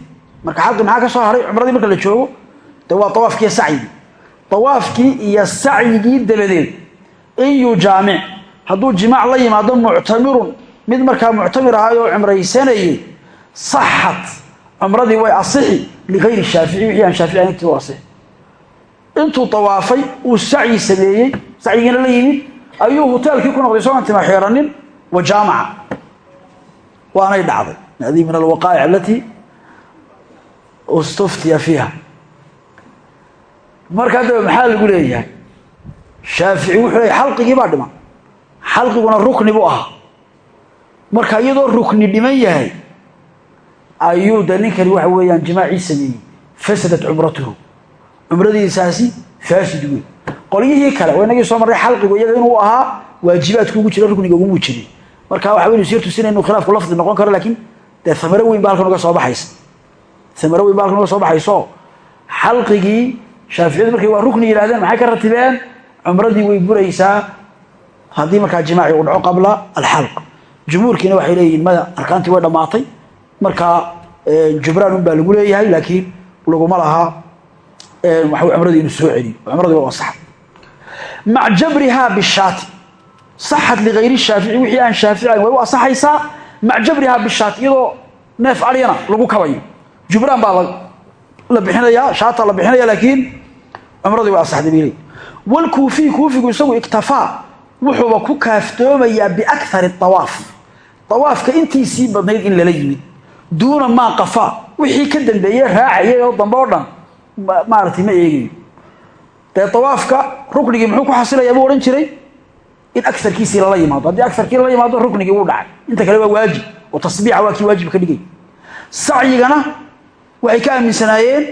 Marka xalqi maxaa ka soo haray? Cumradii marka la joogo de waa awaafkiiyo sacyigii awaafkii iyo sacyigii dabadeed in yujaamic hadduu jimaac la yimaado muctamirun mid markaa muctamir ahaay oo cumraysanayay saxat cumradii way asixi ligayri shaafici wixii aan shaafici u asixi. Intuu tawaafay uu sacyi sameeyey sacyigiina la yimid ayuu hoteelkii ku noqday soon tima xeeranin wa jaamaca. Waanay dhacday. Hadii min alwaqaa'ic alatii istuftiya fiiha. Markaa daba maxaa lagu leeyahay? Shaafici wuxuu leeyahy xalqigii baa dhiman. Xalqiguna rukni buu ahaa. Marka iyadoo rukni dhiman yahay ayuu de ninkani waxa weeyaan jimaacii sameeyey fasadat cumratuhu. Cumradiisaasi faasid wey qolyihii kale waa inagii soo marray xalqigu iyaga inuu ahaa waajibaadku ugu jira rukniga ugumuu jirin marka waxa waynu sir tusina inuu khilaafku lafdi noqon karo laakiin dee amaro weyn ba halkan uga soo baxaysa. Amaro weyn ba halkan uga soo baxayso. Xalqigii shaaficiyadu markay waa rukni yidhahdeen maxay ka ratibeen? Cumradii way buraysaa. Haddii markaa jimaaci uu dhaco qabla alxalq. Jumhuurkiina waxay leeyihiin maya arkaantii way dhammaatay markaa jubraan un baa lagu leeyahay laakiin laguma lahaa waxa cumradii inuu soo celiyo. Cumradii waa saxa mac jabrihaa bishaati. Saxat ligayri shaafici wixii aan shaafici ahayn way u asaxaysaa. Mac jabrihaa bishaati iyadoo neef aryana lagu kabayo. Jubraan baa la bixinayaa shaata la bixinaya laakiin cumradii way asaxday bay leeyihiin walkuufiy kuufigu isagu iktafaa wuxuuba ku kaaftoomayaa biakari awaaf awaafka intiisii badnayd in lala yimid duuna maa qafaa wixii ka dambeeye raacayay oo dambe oo dhan maaratay ma eegayo dee awaafka ruknigii muxuu ku xasilayaa buu odhan jiray? In aarkiisii lala yimaado. Haddii aarkii lala yimaado ruknigii wuu dhacay. Inta kale waa waajib. Oo tasbiixa waa kii waajib ka dhigay. Sacyigana waxay ka aaminsanaayeen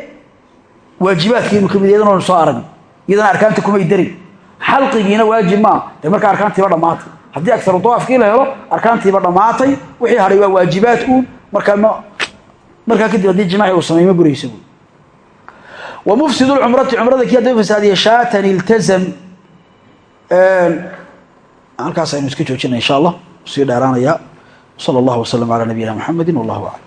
waajibaadkii inuu ka mid iyadana soo aragn iyadana arkaanta kumay darin. Xalqigiina waajib maa dee markaa arkaantiiba dhammaatay. Haddii agaru dawaafkii la helo arkaantiiba dhammaatay. Wixii hadhay waa waajibaad uun markaa markaa kadib haddii jimaaci uu samey ma buraysa buy wa mufsid lcumrati cumrada kii hadda fasaadiye shaatan iltazam. Halkaas aynu iska joojina insha allah sii dheeraanaya. Sala allahu wasalam calaa nabiyina muxamedi wallahu aclam